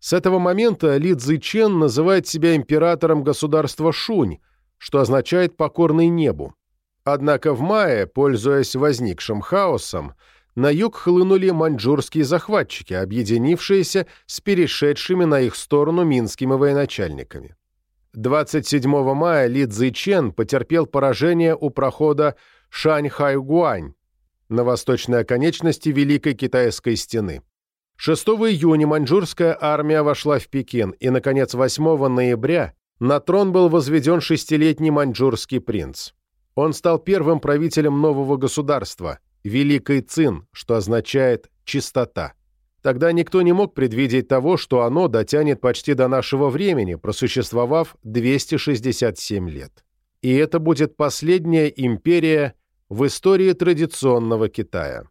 С этого момента Ли Цзичен называет себя императором государства Шунь, что означает «покорный небу». Однако в мае, пользуясь возникшим хаосом, на юг хлынули маньчжурские захватчики, объединившиеся с перешедшими на их сторону минскими военачальниками. 27 мая Ли Цзичен потерпел поражение у прохода Шань-Хай-Гуань на восточной оконечности Великой Китайской стены. 6 июня маньчжурская армия вошла в Пекин, и, наконец, 8 ноября на трон был возведен шестилетний маньчжурский принц. Он стал первым правителем нового государства, Великой Цин, что означает «чистота». Тогда никто не мог предвидеть того, что оно дотянет почти до нашего времени, просуществовав 267 лет. И это будет последняя империя в истории традиционного Китая.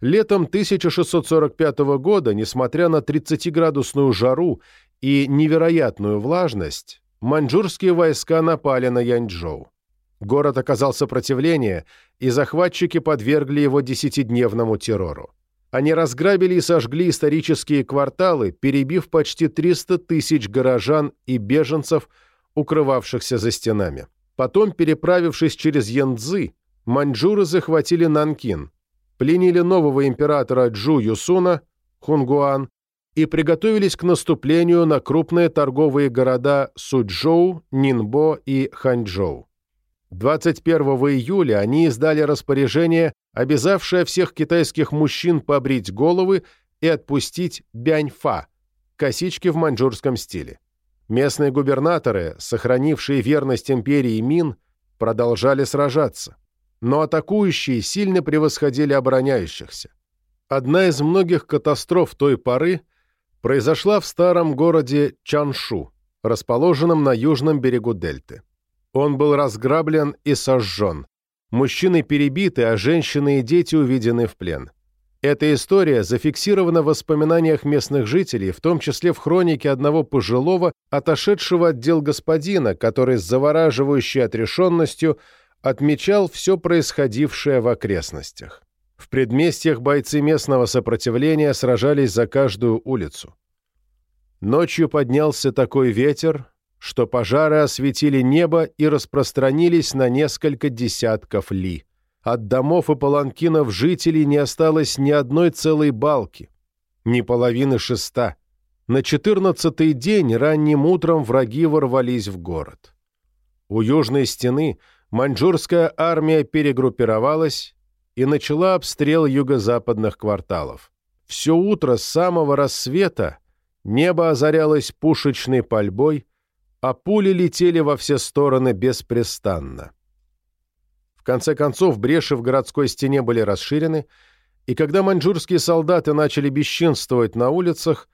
Летом 1645 года, несмотря на 30-градусную жару и невероятную влажность, маньчжурские войска напали на Янчжоу. Город оказал сопротивление, и захватчики подвергли его десятидневному террору. Они разграбили и сожгли исторические кварталы, перебив почти 300 тысяч горожан и беженцев, укрывавшихся за стенами. Потом, переправившись через Янцзы, маньчжуры захватили Нанкин – пленили нового императора Джу Юсуна, Хунгуан, и приготовились к наступлению на крупные торговые города Суджоу, Нинбо и Ханчжоу. 21 июля они издали распоряжение, обязавшее всех китайских мужчин побрить головы и отпустить бяньфа, косички в маньчжурском стиле. Местные губернаторы, сохранившие верность империи Мин, продолжали сражаться но атакующие сильно превосходили обороняющихся. Одна из многих катастроф той поры произошла в старом городе Чаншу, расположенном на южном берегу дельты. Он был разграблен и сожжен. Мужчины перебиты, а женщины и дети уведены в плен. Эта история зафиксирована в воспоминаниях местных жителей, в том числе в хронике одного пожилого, отошедшего от дел господина, который с завораживающей отрешенностью отмечал все происходившее в окрестностях. В предместьях бойцы местного сопротивления сражались за каждую улицу. Ночью поднялся такой ветер, что пожары осветили небо и распространились на несколько десятков ли. От домов и паланкинов жителей не осталось ни одной целой балки, ни половины шеста. На четырнадцатый день ранним утром враги ворвались в город. У южной стены – маньчжурская армия перегруппировалась и начала обстрел юго-западных кварталов. Все утро с самого рассвета небо озарялось пушечной пальбой, а пули летели во все стороны беспрестанно. В конце концов, бреши в городской стене были расширены, и когда маньчжурские солдаты начали бесчинствовать на улицах,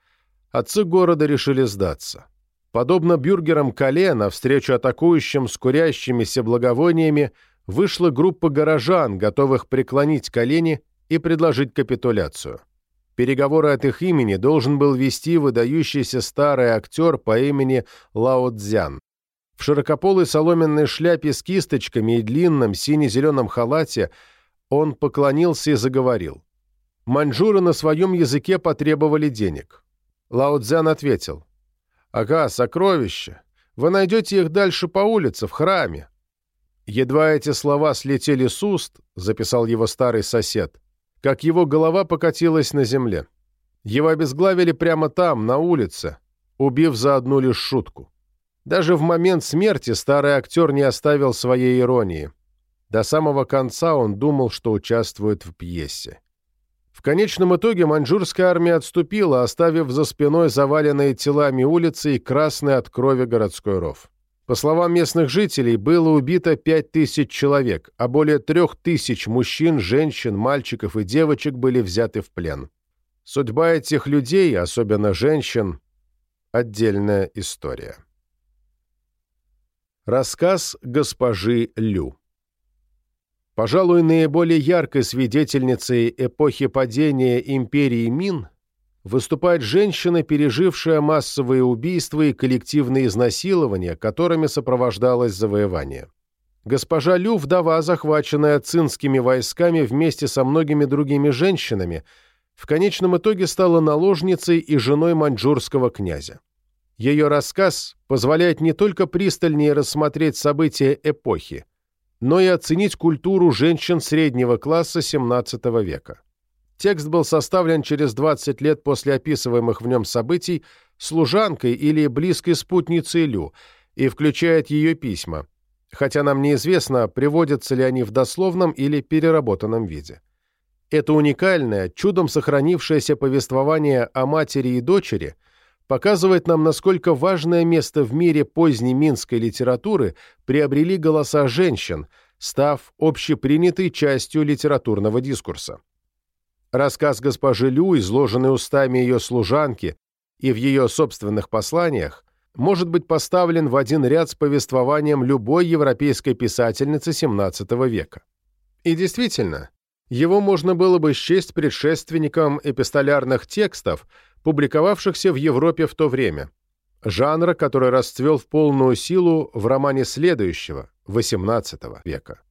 отцы города решили сдаться. Подобно бюргерам Кале, навстречу атакующим с курящимися благовониями вышла группа горожан, готовых преклонить колени и предложить капитуляцию. Переговоры от их имени должен был вести выдающийся старый актер по имени Лао Цзян. В широкополой соломенной шляпе с кисточками и длинном сине-зеленом халате он поклонился и заговорил. Маньчжуры на своем языке потребовали денег. Лао Цзян ответил. «Ага, сокровища. Вы найдете их дальше по улице, в храме». Едва эти слова слетели с уст, записал его старый сосед, как его голова покатилась на земле. Его обезглавили прямо там, на улице, убив за одну лишь шутку. Даже в момент смерти старый актер не оставил своей иронии. До самого конца он думал, что участвует в пьесе. Конечном итоге маньчжурская армия отступила, оставив за спиной заваленные телами улицы и красный от крови городской ров. По словам местных жителей, было убито 5000 человек, а более 3000 мужчин, женщин, мальчиков и девочек были взяты в плен. Судьба этих людей, особенно женщин, отдельная история. Рассказ госпожи Лю Пожалуй, наиболее яркой свидетельницей эпохи падения империи Мин выступает женщина, пережившая массовые убийства и коллективные изнасилования, которыми сопровождалось завоевание. Госпожа Лю, вдова, захваченная цинскими войсками вместе со многими другими женщинами, в конечном итоге стала наложницей и женой маньчжурского князя. Ее рассказ позволяет не только пристальнее рассмотреть события эпохи, но и оценить культуру женщин среднего класса XVII века. Текст был составлен через 20 лет после описываемых в нем событий служанкой или близкой спутницей Лю и включает ее письма, хотя нам неизвестно, приводятся ли они в дословном или переработанном виде. Это уникальное, чудом сохранившееся повествование о матери и дочери – показывает нам, насколько важное место в мире поздней минской литературы приобрели голоса женщин, став общепринятой частью литературного дискурса. Рассказ госпожи Лю, изложенный устами ее служанки и в ее собственных посланиях, может быть поставлен в один ряд с повествованием любой европейской писательницы XVII века. И действительно, его можно было бы счесть предшественником эпистолярных текстов, публиковавшихся в Европе в то время, жанра, который расцвел в полную силу в романе следующего, XVIII века.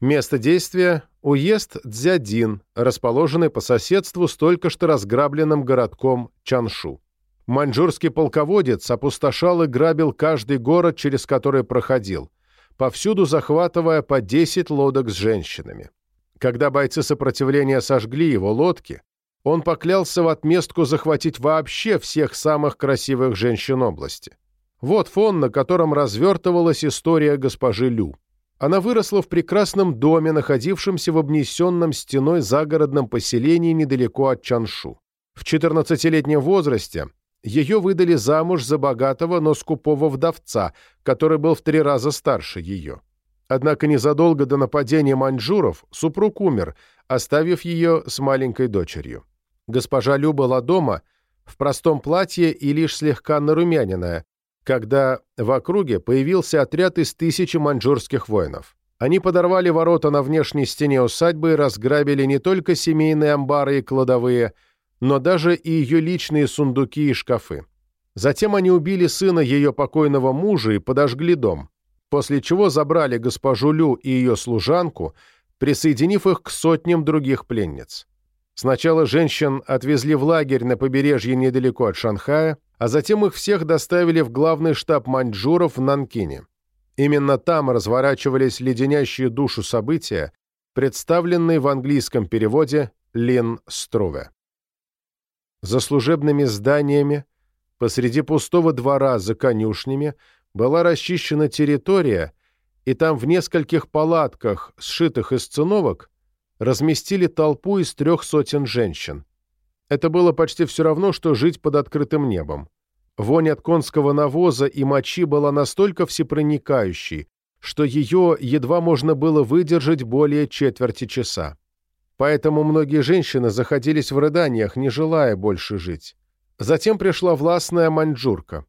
Место действия – уезд Дзядин, расположенный по соседству с только что разграбленным городком Чаншу. Маньчжурский полководец опустошал и грабил каждый город, через который проходил, повсюду захватывая по 10 лодок с женщинами. Когда бойцы сопротивления сожгли его лодки, он поклялся в отместку захватить вообще всех самых красивых женщин области. Вот фон, на котором развертывалась история госпожи Лю. Она выросла в прекрасном доме, находившемся в обнесенном стеной загородном поселении недалеко от Чаншу. В 14-летнем возрасте ее выдали замуж за богатого, но скупого вдовца, который был в три раза старше ее. Однако незадолго до нападения маньчжуров супруг умер, оставив ее с маленькой дочерью. Госпожа Лю была дома в простом платье и лишь слегка нарумяненная, когда в округе появился отряд из тысячи маньчжурских воинов. Они подорвали ворота на внешней стене усадьбы и разграбили не только семейные амбары и кладовые, но даже и ее личные сундуки и шкафы. Затем они убили сына ее покойного мужа и подожгли дом, после чего забрали госпожу Лю и ее служанку, присоединив их к сотням других пленниц. Сначала женщин отвезли в лагерь на побережье недалеко от Шанхая, а затем их всех доставили в главный штаб маньчжуров в Нанкине. Именно там разворачивались леденящие душу события, представленные в английском переводе Лин Струве. За служебными зданиями, посреди пустого двора за конюшнями, была расчищена территория, и там в нескольких палатках, сшитых из циновок, разместили толпу из трех сотен женщин. Это было почти все равно, что жить под открытым небом. Вонь от конского навоза и мочи была настолько всепроникающей, что ее едва можно было выдержать более четверти часа. Поэтому многие женщины заходились в рыданиях, не желая больше жить. Затем пришла властная маньчжурка.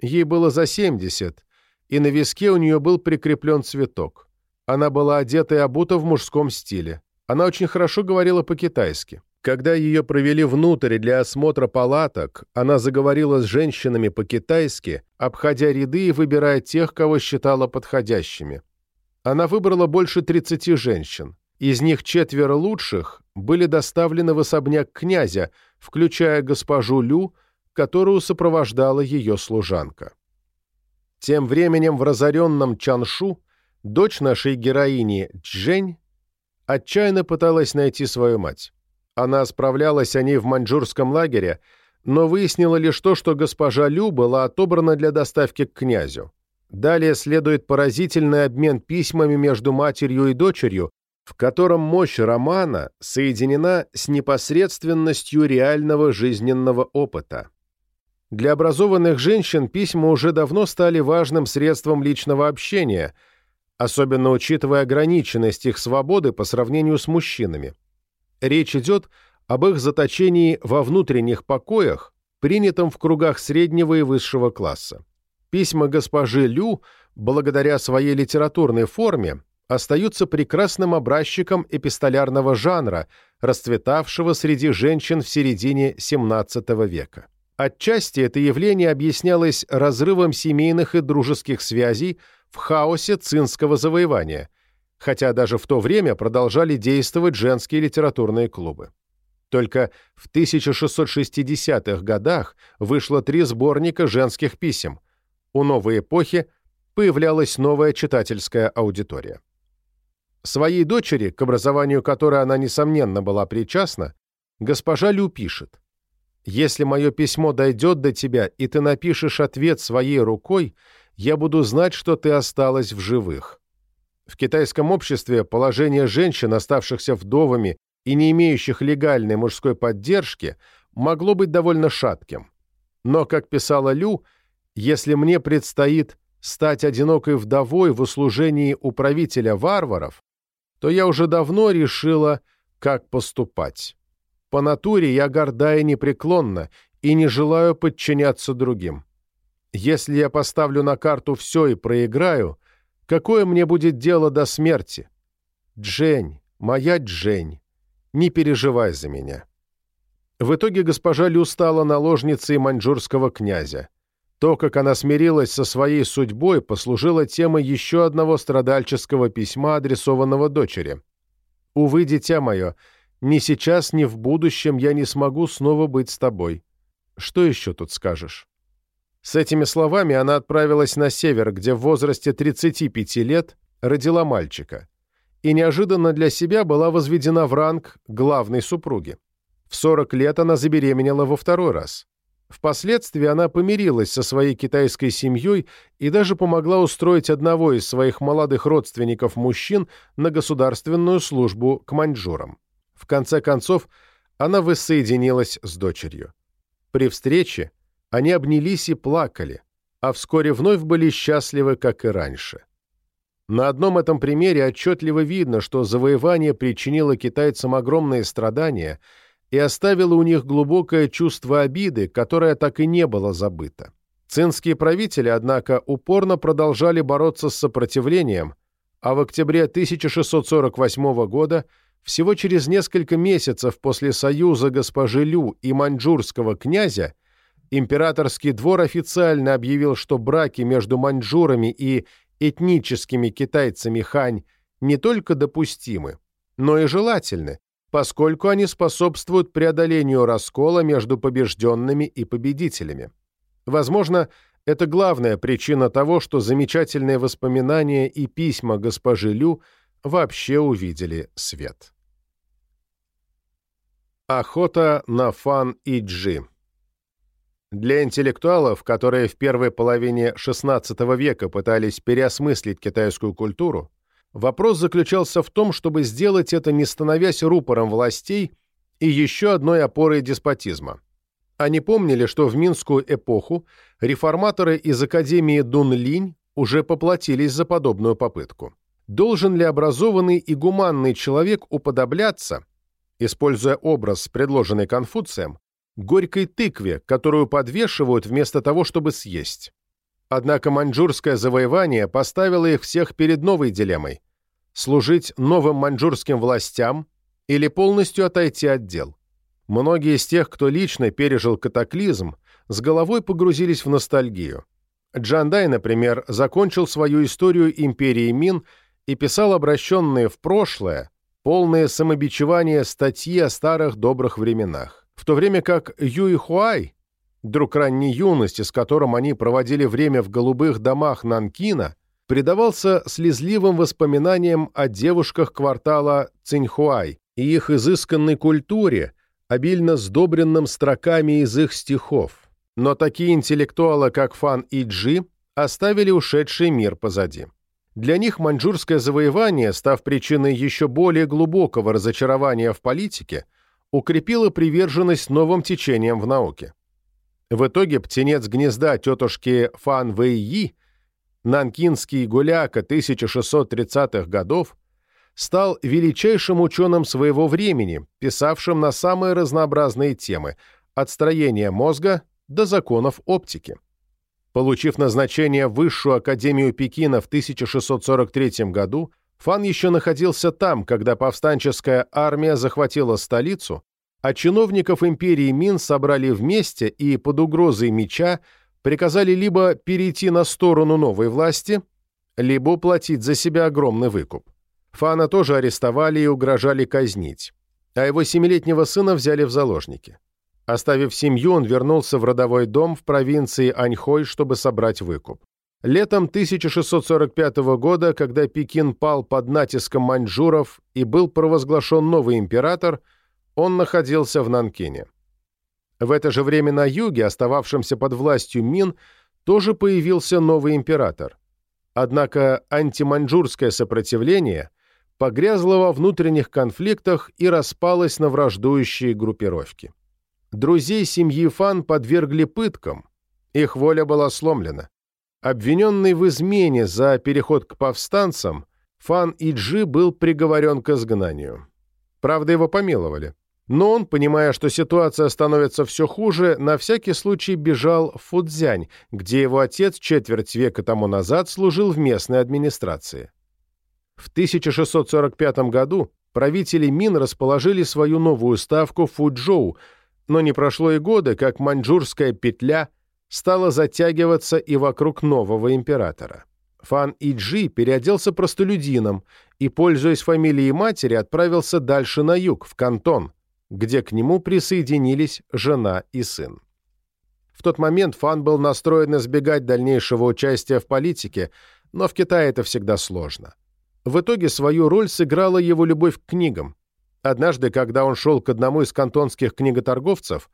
Ей было за 70, и на виске у нее был прикреплен цветок. Она была одета и обута в мужском стиле. Она очень хорошо говорила по-китайски. Когда ее провели внутрь для осмотра палаток, она заговорила с женщинами по-китайски, обходя ряды и выбирая тех, кого считала подходящими. Она выбрала больше 30 женщин. Из них четверо лучших были доставлены в особняк князя, включая госпожу Лю, которую сопровождала ее служанка. Тем временем в разоренном Чаншу дочь нашей героини Чжень отчаянно пыталась найти свою мать. Она справлялась о ней в маньчжурском лагере, но выяснила лишь то, что госпожа Лю была отобрана для доставки к князю. Далее следует поразительный обмен письмами между матерью и дочерью, в котором мощь романа соединена с непосредственностью реального жизненного опыта. Для образованных женщин письма уже давно стали важным средством личного общения, особенно учитывая ограниченность их свободы по сравнению с мужчинами. Речь идет об их заточении во внутренних покоях, принятом в кругах среднего и высшего класса. Письма госпожи Лю, благодаря своей литературной форме, остаются прекрасным образчиком эпистолярного жанра, расцветавшего среди женщин в середине XVII века. Отчасти это явление объяснялось разрывом семейных и дружеских связей в хаосе цинского завоевания, хотя даже в то время продолжали действовать женские литературные клубы. Только в 1660-х годах вышло три сборника женских писем. У новой эпохи появлялась новая читательская аудитория. Своей дочери, к образованию которой она, несомненно, была причастна, госпожа Лю пишет. «Если мое письмо дойдет до тебя, и ты напишешь ответ своей рукой, я буду знать, что ты осталась в живых». В китайском обществе положение женщин, оставшихся вдовами и не имеющих легальной мужской поддержки, могло быть довольно шатким. Но, как писала Лю, если мне предстоит стать одинокой вдовой в услужении управителя варваров, то я уже давно решила, как поступать. По натуре я горда и непреклонна, и не желаю подчиняться другим. Если я поставлю на карту все и проиграю, какое мне будет дело до смерти? Джень, моя Джень, не переживай за меня. В итоге госпожа Лю стала наложницей маньчжурского князя. То, как она смирилась со своей судьбой, послужило темой еще одного страдальческого письма, адресованного дочери. «Увы, дитя мое, ни сейчас, ни в будущем я не смогу снова быть с тобой. Что еще тут скажешь?» С этими словами она отправилась на север, где в возрасте 35 лет родила мальчика, и неожиданно для себя была возведена в ранг главной супруги. В 40 лет она забеременела во второй раз. Впоследствии она помирилась со своей китайской семьей и даже помогла устроить одного из своих молодых родственников-мужчин на государственную службу к маньчжурам. В конце концов, она воссоединилась с дочерью. При встрече они обнялись и плакали, а вскоре вновь были счастливы, как и раньше. На одном этом примере отчетливо видно, что завоевание причинило китайцам огромные страдания – и оставила у них глубокое чувство обиды, которое так и не было забыто. Цинские правители, однако, упорно продолжали бороться с сопротивлением, а в октябре 1648 года, всего через несколько месяцев после союза госпожи Лю и маньчжурского князя, императорский двор официально объявил, что браки между маньчжурами и этническими китайцами хань не только допустимы, но и желательны, поскольку они способствуют преодолению раскола между побежденными и победителями. Возможно, это главная причина того, что замечательные воспоминания и письма госпожи Лю вообще увидели свет. Охота на фан и джи Для интеллектуалов, которые в первой половине XVI века пытались переосмыслить китайскую культуру, Вопрос заключался в том, чтобы сделать это, не становясь рупором властей и еще одной опорой деспотизма. Они помнили, что в Минскую эпоху реформаторы из Академии Дунлинь уже поплатились за подобную попытку. Должен ли образованный и гуманный человек уподобляться, используя образ, предложенный Конфуцием, горькой тыкве, которую подвешивают вместо того, чтобы съесть? Однако маньчжурское завоевание поставило их всех перед новой дилеммой – служить новым маньчжурским властям или полностью отойти от дел. Многие из тех, кто лично пережил катаклизм, с головой погрузились в ностальгию. Джандай, например, закончил свою историю империи Мин и писал обращенные в прошлое, полные самобичевания статьи о старых добрых временах. В то время как Юй Хуай друг ранней юности, с которым они проводили время в голубых домах Нанкина, предавался слезливым воспоминаниям о девушках квартала Циньхуай и их изысканной культуре, обильно сдобренным строками из их стихов. Но такие интеллектуалы, как Фан Иджи, оставили ушедший мир позади. Для них маньчжурское завоевание, став причиной еще более глубокого разочарования в политике, укрепило приверженность новым течениям в науке. В итоге птенец гнезда тетушки Фан Вэйи, нанкинский гуляка 1630-х годов, стал величайшим ученым своего времени, писавшим на самые разнообразные темы, от строения мозга до законов оптики. Получив назначение в Высшую Академию Пекина в 1643 году, Фан еще находился там, когда повстанческая армия захватила столицу, а чиновников империи Мин собрали вместе и под угрозой меча приказали либо перейти на сторону новой власти, либо уплатить за себя огромный выкуп. Фана тоже арестовали и угрожали казнить, а его семилетнего сына взяли в заложники. Оставив семью, он вернулся в родовой дом в провинции Аньхой, чтобы собрать выкуп. Летом 1645 года, когда Пекин пал под натиском маньчжуров и был провозглашен новый император, он находился в Нанкине. В это же время на юге, остававшемся под властью Мин, тоже появился новый император. Однако антиманьчжурское сопротивление погрязла во внутренних конфликтах и распалась на враждующие группировки. Друзей семьи Фан подвергли пыткам, их воля была сломлена. Обвиненный в измене за переход к повстанцам, Фан Иджи был приговорен к изгнанию. Правда, его помиловали. Но он, понимая, что ситуация становится все хуже, на всякий случай бежал в Фудзянь, где его отец четверть века тому назад служил в местной администрации. В 1645 году правители Мин расположили свою новую ставку в Фуджоу, но не прошло и года, как маньчжурская петля стала затягиваться и вокруг нового императора. Фан Иджи переоделся простолюдином и, пользуясь фамилией матери, отправился дальше на юг, в Кантон, где к нему присоединились жена и сын. В тот момент Фан был настроен избегать дальнейшего участия в политике, но в Китае это всегда сложно. В итоге свою роль сыграла его любовь к книгам. Однажды, когда он шел к одному из кантонских книготорговцев,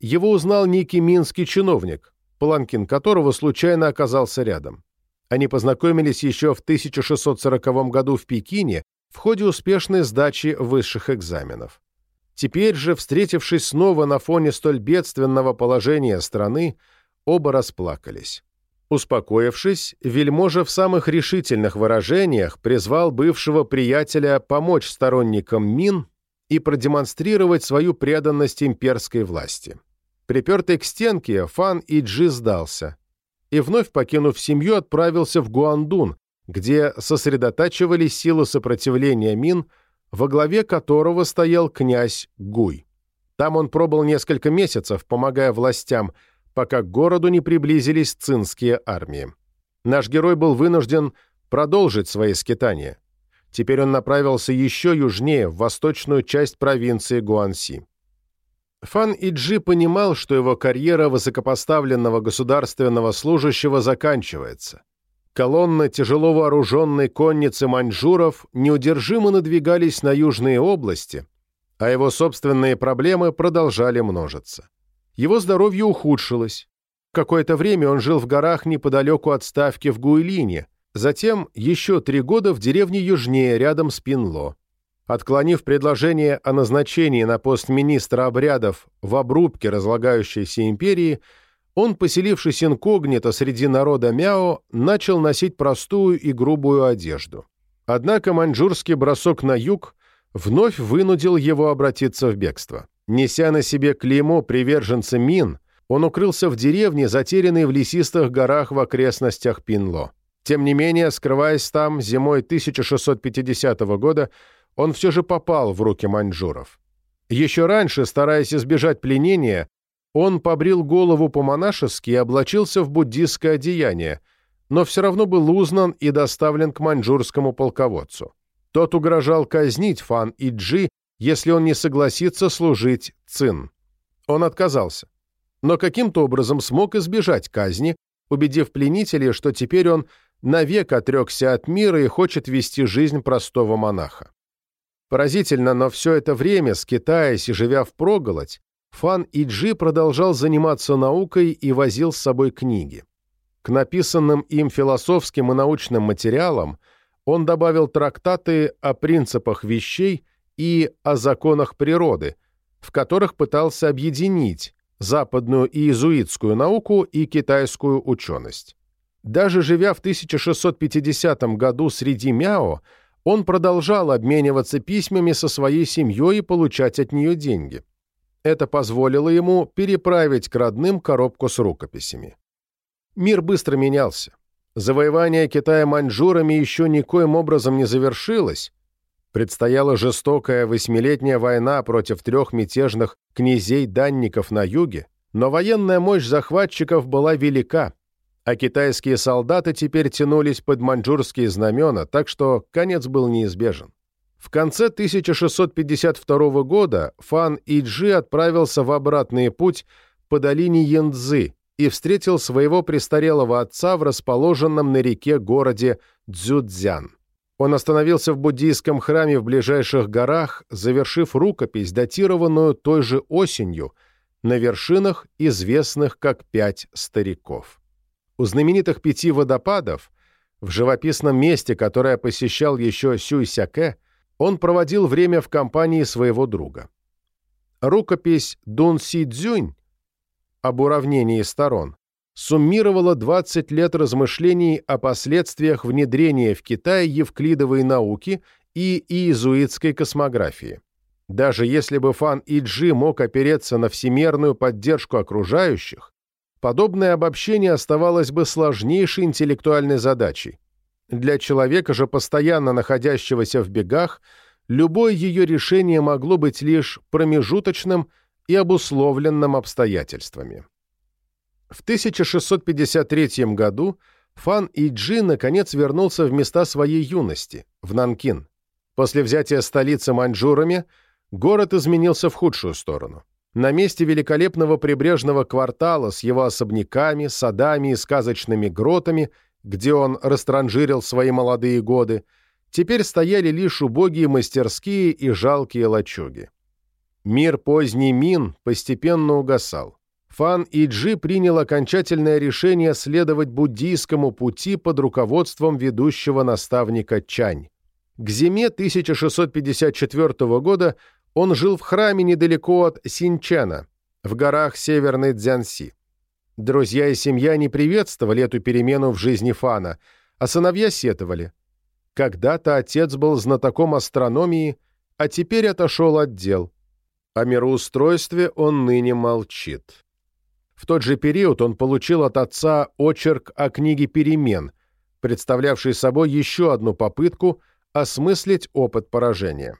его узнал некий минский чиновник, паланкин которого случайно оказался рядом. Они познакомились еще в 1640 году в Пекине в ходе успешной сдачи высших экзаменов. Теперь же, встретившись снова на фоне столь бедственного положения страны, оба расплакались. Успокоившись, вельможа в самых решительных выражениях призвал бывшего приятеля помочь сторонникам Мин и продемонстрировать свою преданность имперской власти. Припертый к стенке, Фан Иджи сдался и, вновь покинув семью, отправился в Гуандун, где сосредотачивались силы сопротивления Мин, во главе которого стоял князь Гуй. Там он пробыл несколько месяцев, помогая властям – пока к городу не приблизились цинские армии. Наш герой был вынужден продолжить свои скитания. Теперь он направился еще южнее, в восточную часть провинции Гуанси. Фан Иджи понимал, что его карьера высокопоставленного государственного служащего заканчивается. Колонны тяжело вооруженной конницы маньчжуров неудержимо надвигались на южные области, а его собственные проблемы продолжали множиться. Его здоровье ухудшилось. Какое-то время он жил в горах неподалеку от ставки в Гуйлине, затем еще три года в деревне южнее, рядом с Пинло. Отклонив предложение о назначении на пост министра обрядов в обрубке разлагающейся империи, он, поселившись инкогнито среди народа Мяо, начал носить простую и грубую одежду. Однако маньчжурский бросок на юг вновь вынудил его обратиться в бегство. Неся на себе клеймо приверженца Мин, он укрылся в деревне, затерянной в лесистых горах в окрестностях Пинло. Тем не менее, скрываясь там зимой 1650 года, он все же попал в руки маньчжуров. Еще раньше, стараясь избежать пленения, он побрил голову по-монашески и облачился в буддистское одеяние, но все равно был узнан и доставлен к маньчжурскому полководцу. Тот угрожал казнить Фан Иджи если он не согласится служить Цин. Он отказался. но каким-то образом смог избежать казни, убедив пленителей, что теперь он навек отрекся от мира и хочет вести жизнь простого монаха. Поразительно, но все это время, скитаясь и живя в проголодь, Фан Иджи продолжал заниматься наукой и возил с собой книги. К написанным им философским и научным материалам он добавил трактаты о принципах вещей и о законах природы, в которых пытался объединить западную иезуитскую науку и китайскую ученость. Даже живя в 1650 году среди Мяо, он продолжал обмениваться письмами со своей семьей и получать от нее деньги. Это позволило ему переправить к родным коробку с рукописями. Мир быстро менялся. Завоевание Китая маньчжурами еще никоим образом не завершилось. Предстояла жестокая восьмилетняя война против трех мятежных князей-данников на юге, но военная мощь захватчиков была велика, а китайские солдаты теперь тянулись под маньчжурские знамена, так что конец был неизбежен. В конце 1652 года Фан Иджи отправился в обратный путь по долине Янцзы, и встретил своего престарелого отца в расположенном на реке городе Цзюцзян. Он остановился в буддийском храме в ближайших горах, завершив рукопись, датированную той же осенью, на вершинах, известных как «Пять стариков». У знаменитых пяти водопадов, в живописном месте, которое посещал еще Сюйсяке, он проводил время в компании своего друга. Рукопись «Дун Си Цзюнь» об уравнении сторон, суммировала 20 лет размышлений о последствиях внедрения в Китай евклидовой науки и иезуитской космографии. Даже если бы Фан Иджи мог опереться на всемерную поддержку окружающих, подобное обобщение оставалось бы сложнейшей интеллектуальной задачей. Для человека же, постоянно находящегося в бегах, любое ее решение могло быть лишь промежуточным – и обусловленным обстоятельствами. В 1653 году Фан Иджи наконец вернулся в места своей юности, в Нанкин. После взятия столицы маньчжурами город изменился в худшую сторону. На месте великолепного прибрежного квартала с его особняками, садами и сказочными гротами, где он растранжирил свои молодые годы, теперь стояли лишь убогие мастерские и жалкие лачуги. Мир поздний Мин постепенно угасал. Фан Иджи принял окончательное решение следовать буддийскому пути под руководством ведущего наставника Чань. К зиме 1654 года он жил в храме недалеко от Синчана, в горах Северной Цзянси. Друзья и семья не приветствовали эту перемену в жизни Фана, а сыновья сетовали. Когда-то отец был знатоком астрономии, а теперь отошел от дел – о мироустройстве он ныне молчит. В тот же период он получил от отца очерк о книге «Перемен», представлявший собой еще одну попытку осмыслить опыт поражения.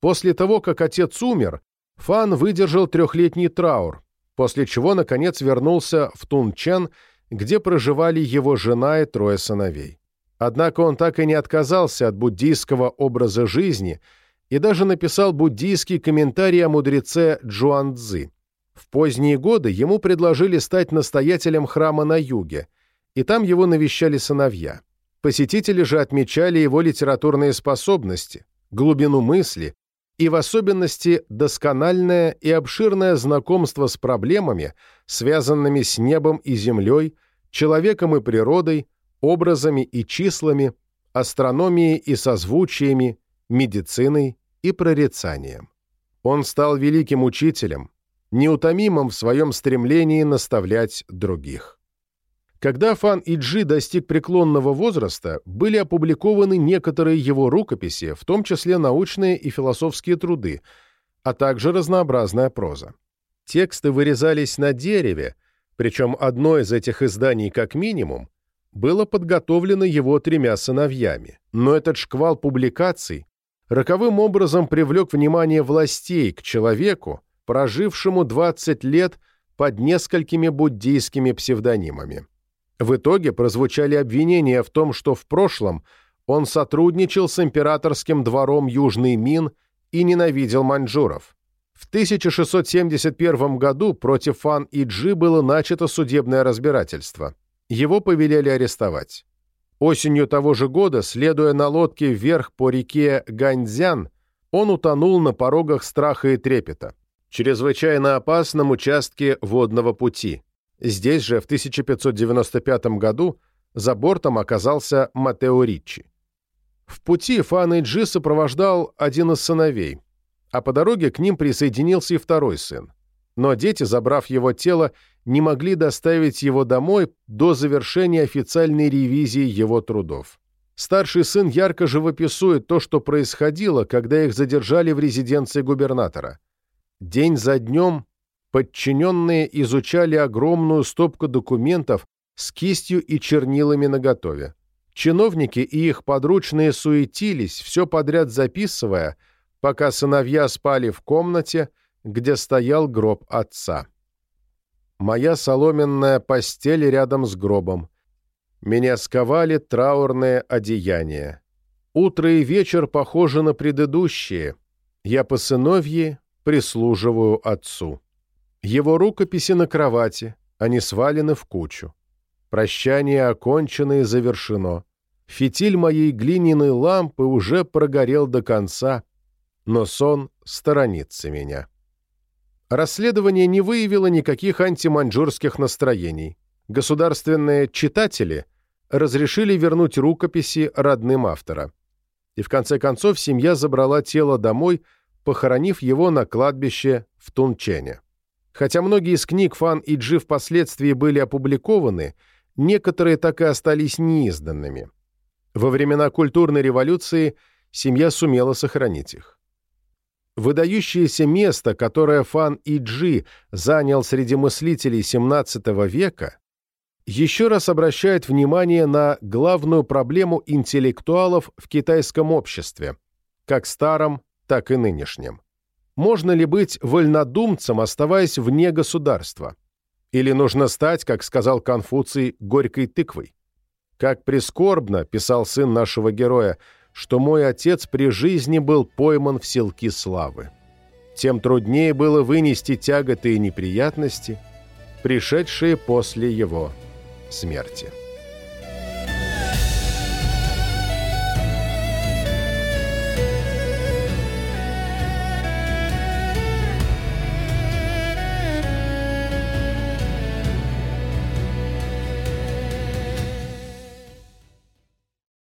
После того, как отец умер, Фан выдержал трехлетний траур, после чего, наконец, вернулся в Тунчан, где проживали его жена и трое сыновей. Однако он так и не отказался от буддийского образа жизни – и даже написал буддийский комментарий о мудреце Джуанцзы. В поздние годы ему предложили стать настоятелем храма на юге, и там его навещали сыновья. Посетители же отмечали его литературные способности, глубину мысли и в особенности доскональное и обширное знакомство с проблемами, связанными с небом и землей, человеком и природой, образами и числами, астрономией и созвучиями, медициной и прорицанием. Он стал великим учителем, неутомимым в своем стремлении наставлять других. Когда Фан Иджи достиг преклонного возраста, были опубликованы некоторые его рукописи, в том числе научные и философские труды, а также разнообразная проза. Тексты вырезались на дереве, причем одно из этих изданий, как минимум, было подготовлено его тремя сыновьями. Но этот шквал публикаций роковым образом привлек внимание властей к человеку, прожившему 20 лет под несколькими буддийскими псевдонимами. В итоге прозвучали обвинения в том, что в прошлом он сотрудничал с императорским двором Южный Мин и ненавидел маньчжуров. В 1671 году против Фан Иджи было начато судебное разбирательство. Его повелели арестовать. Осенью того же года, следуя на лодке вверх по реке Ганьцзян, он утонул на порогах страха и трепета, чрезвычайно опасном участке водного пути. Здесь же, в 1595 году, за бортом оказался Матео Риччи. В пути Фан Иджи сопровождал один из сыновей, а по дороге к ним присоединился и второй сын. Но дети, забрав его тело, не могли доставить его домой до завершения официальной ревизии его трудов. Старший сын ярко живописует то, что происходило, когда их задержали в резиденции губернатора. День за днем подчиненные изучали огромную стопку документов с кистью и чернилами наготове. Чиновники и их подручные суетились, все подряд записывая, пока сыновья спали в комнате, где стоял гроб отца. Моя соломенная постель рядом с гробом. Меня сковали траурные одеяния. Утро и вечер похожи на предыдущие. Я по сыновье прислуживаю отцу. Его рукописи на кровати, они свалены в кучу. Прощание окончено и завершено. Фитиль моей глиняной лампы уже прогорел до конца, но сон сторонится меня. Расследование не выявило никаких антиманьчжурских настроений. Государственные читатели разрешили вернуть рукописи родным автора. И в конце концов семья забрала тело домой, похоронив его на кладбище в Тунчене. Хотя многие из книг Фан и Джи впоследствии были опубликованы, некоторые так и остались неизданными. Во времена культурной революции семья сумела сохранить их. Выдающееся место, которое Фан Иджи занял среди мыслителей XVII века, еще раз обращает внимание на главную проблему интеллектуалов в китайском обществе, как старом, так и нынешнем. Можно ли быть вольнодумцем, оставаясь вне государства? Или нужно стать, как сказал Конфуций, горькой тыквой? Как прискорбно, писал сын нашего героя, что мой отец при жизни был пойман в селки славы. Тем труднее было вынести тяготы и неприятности, пришедшие после его смерти.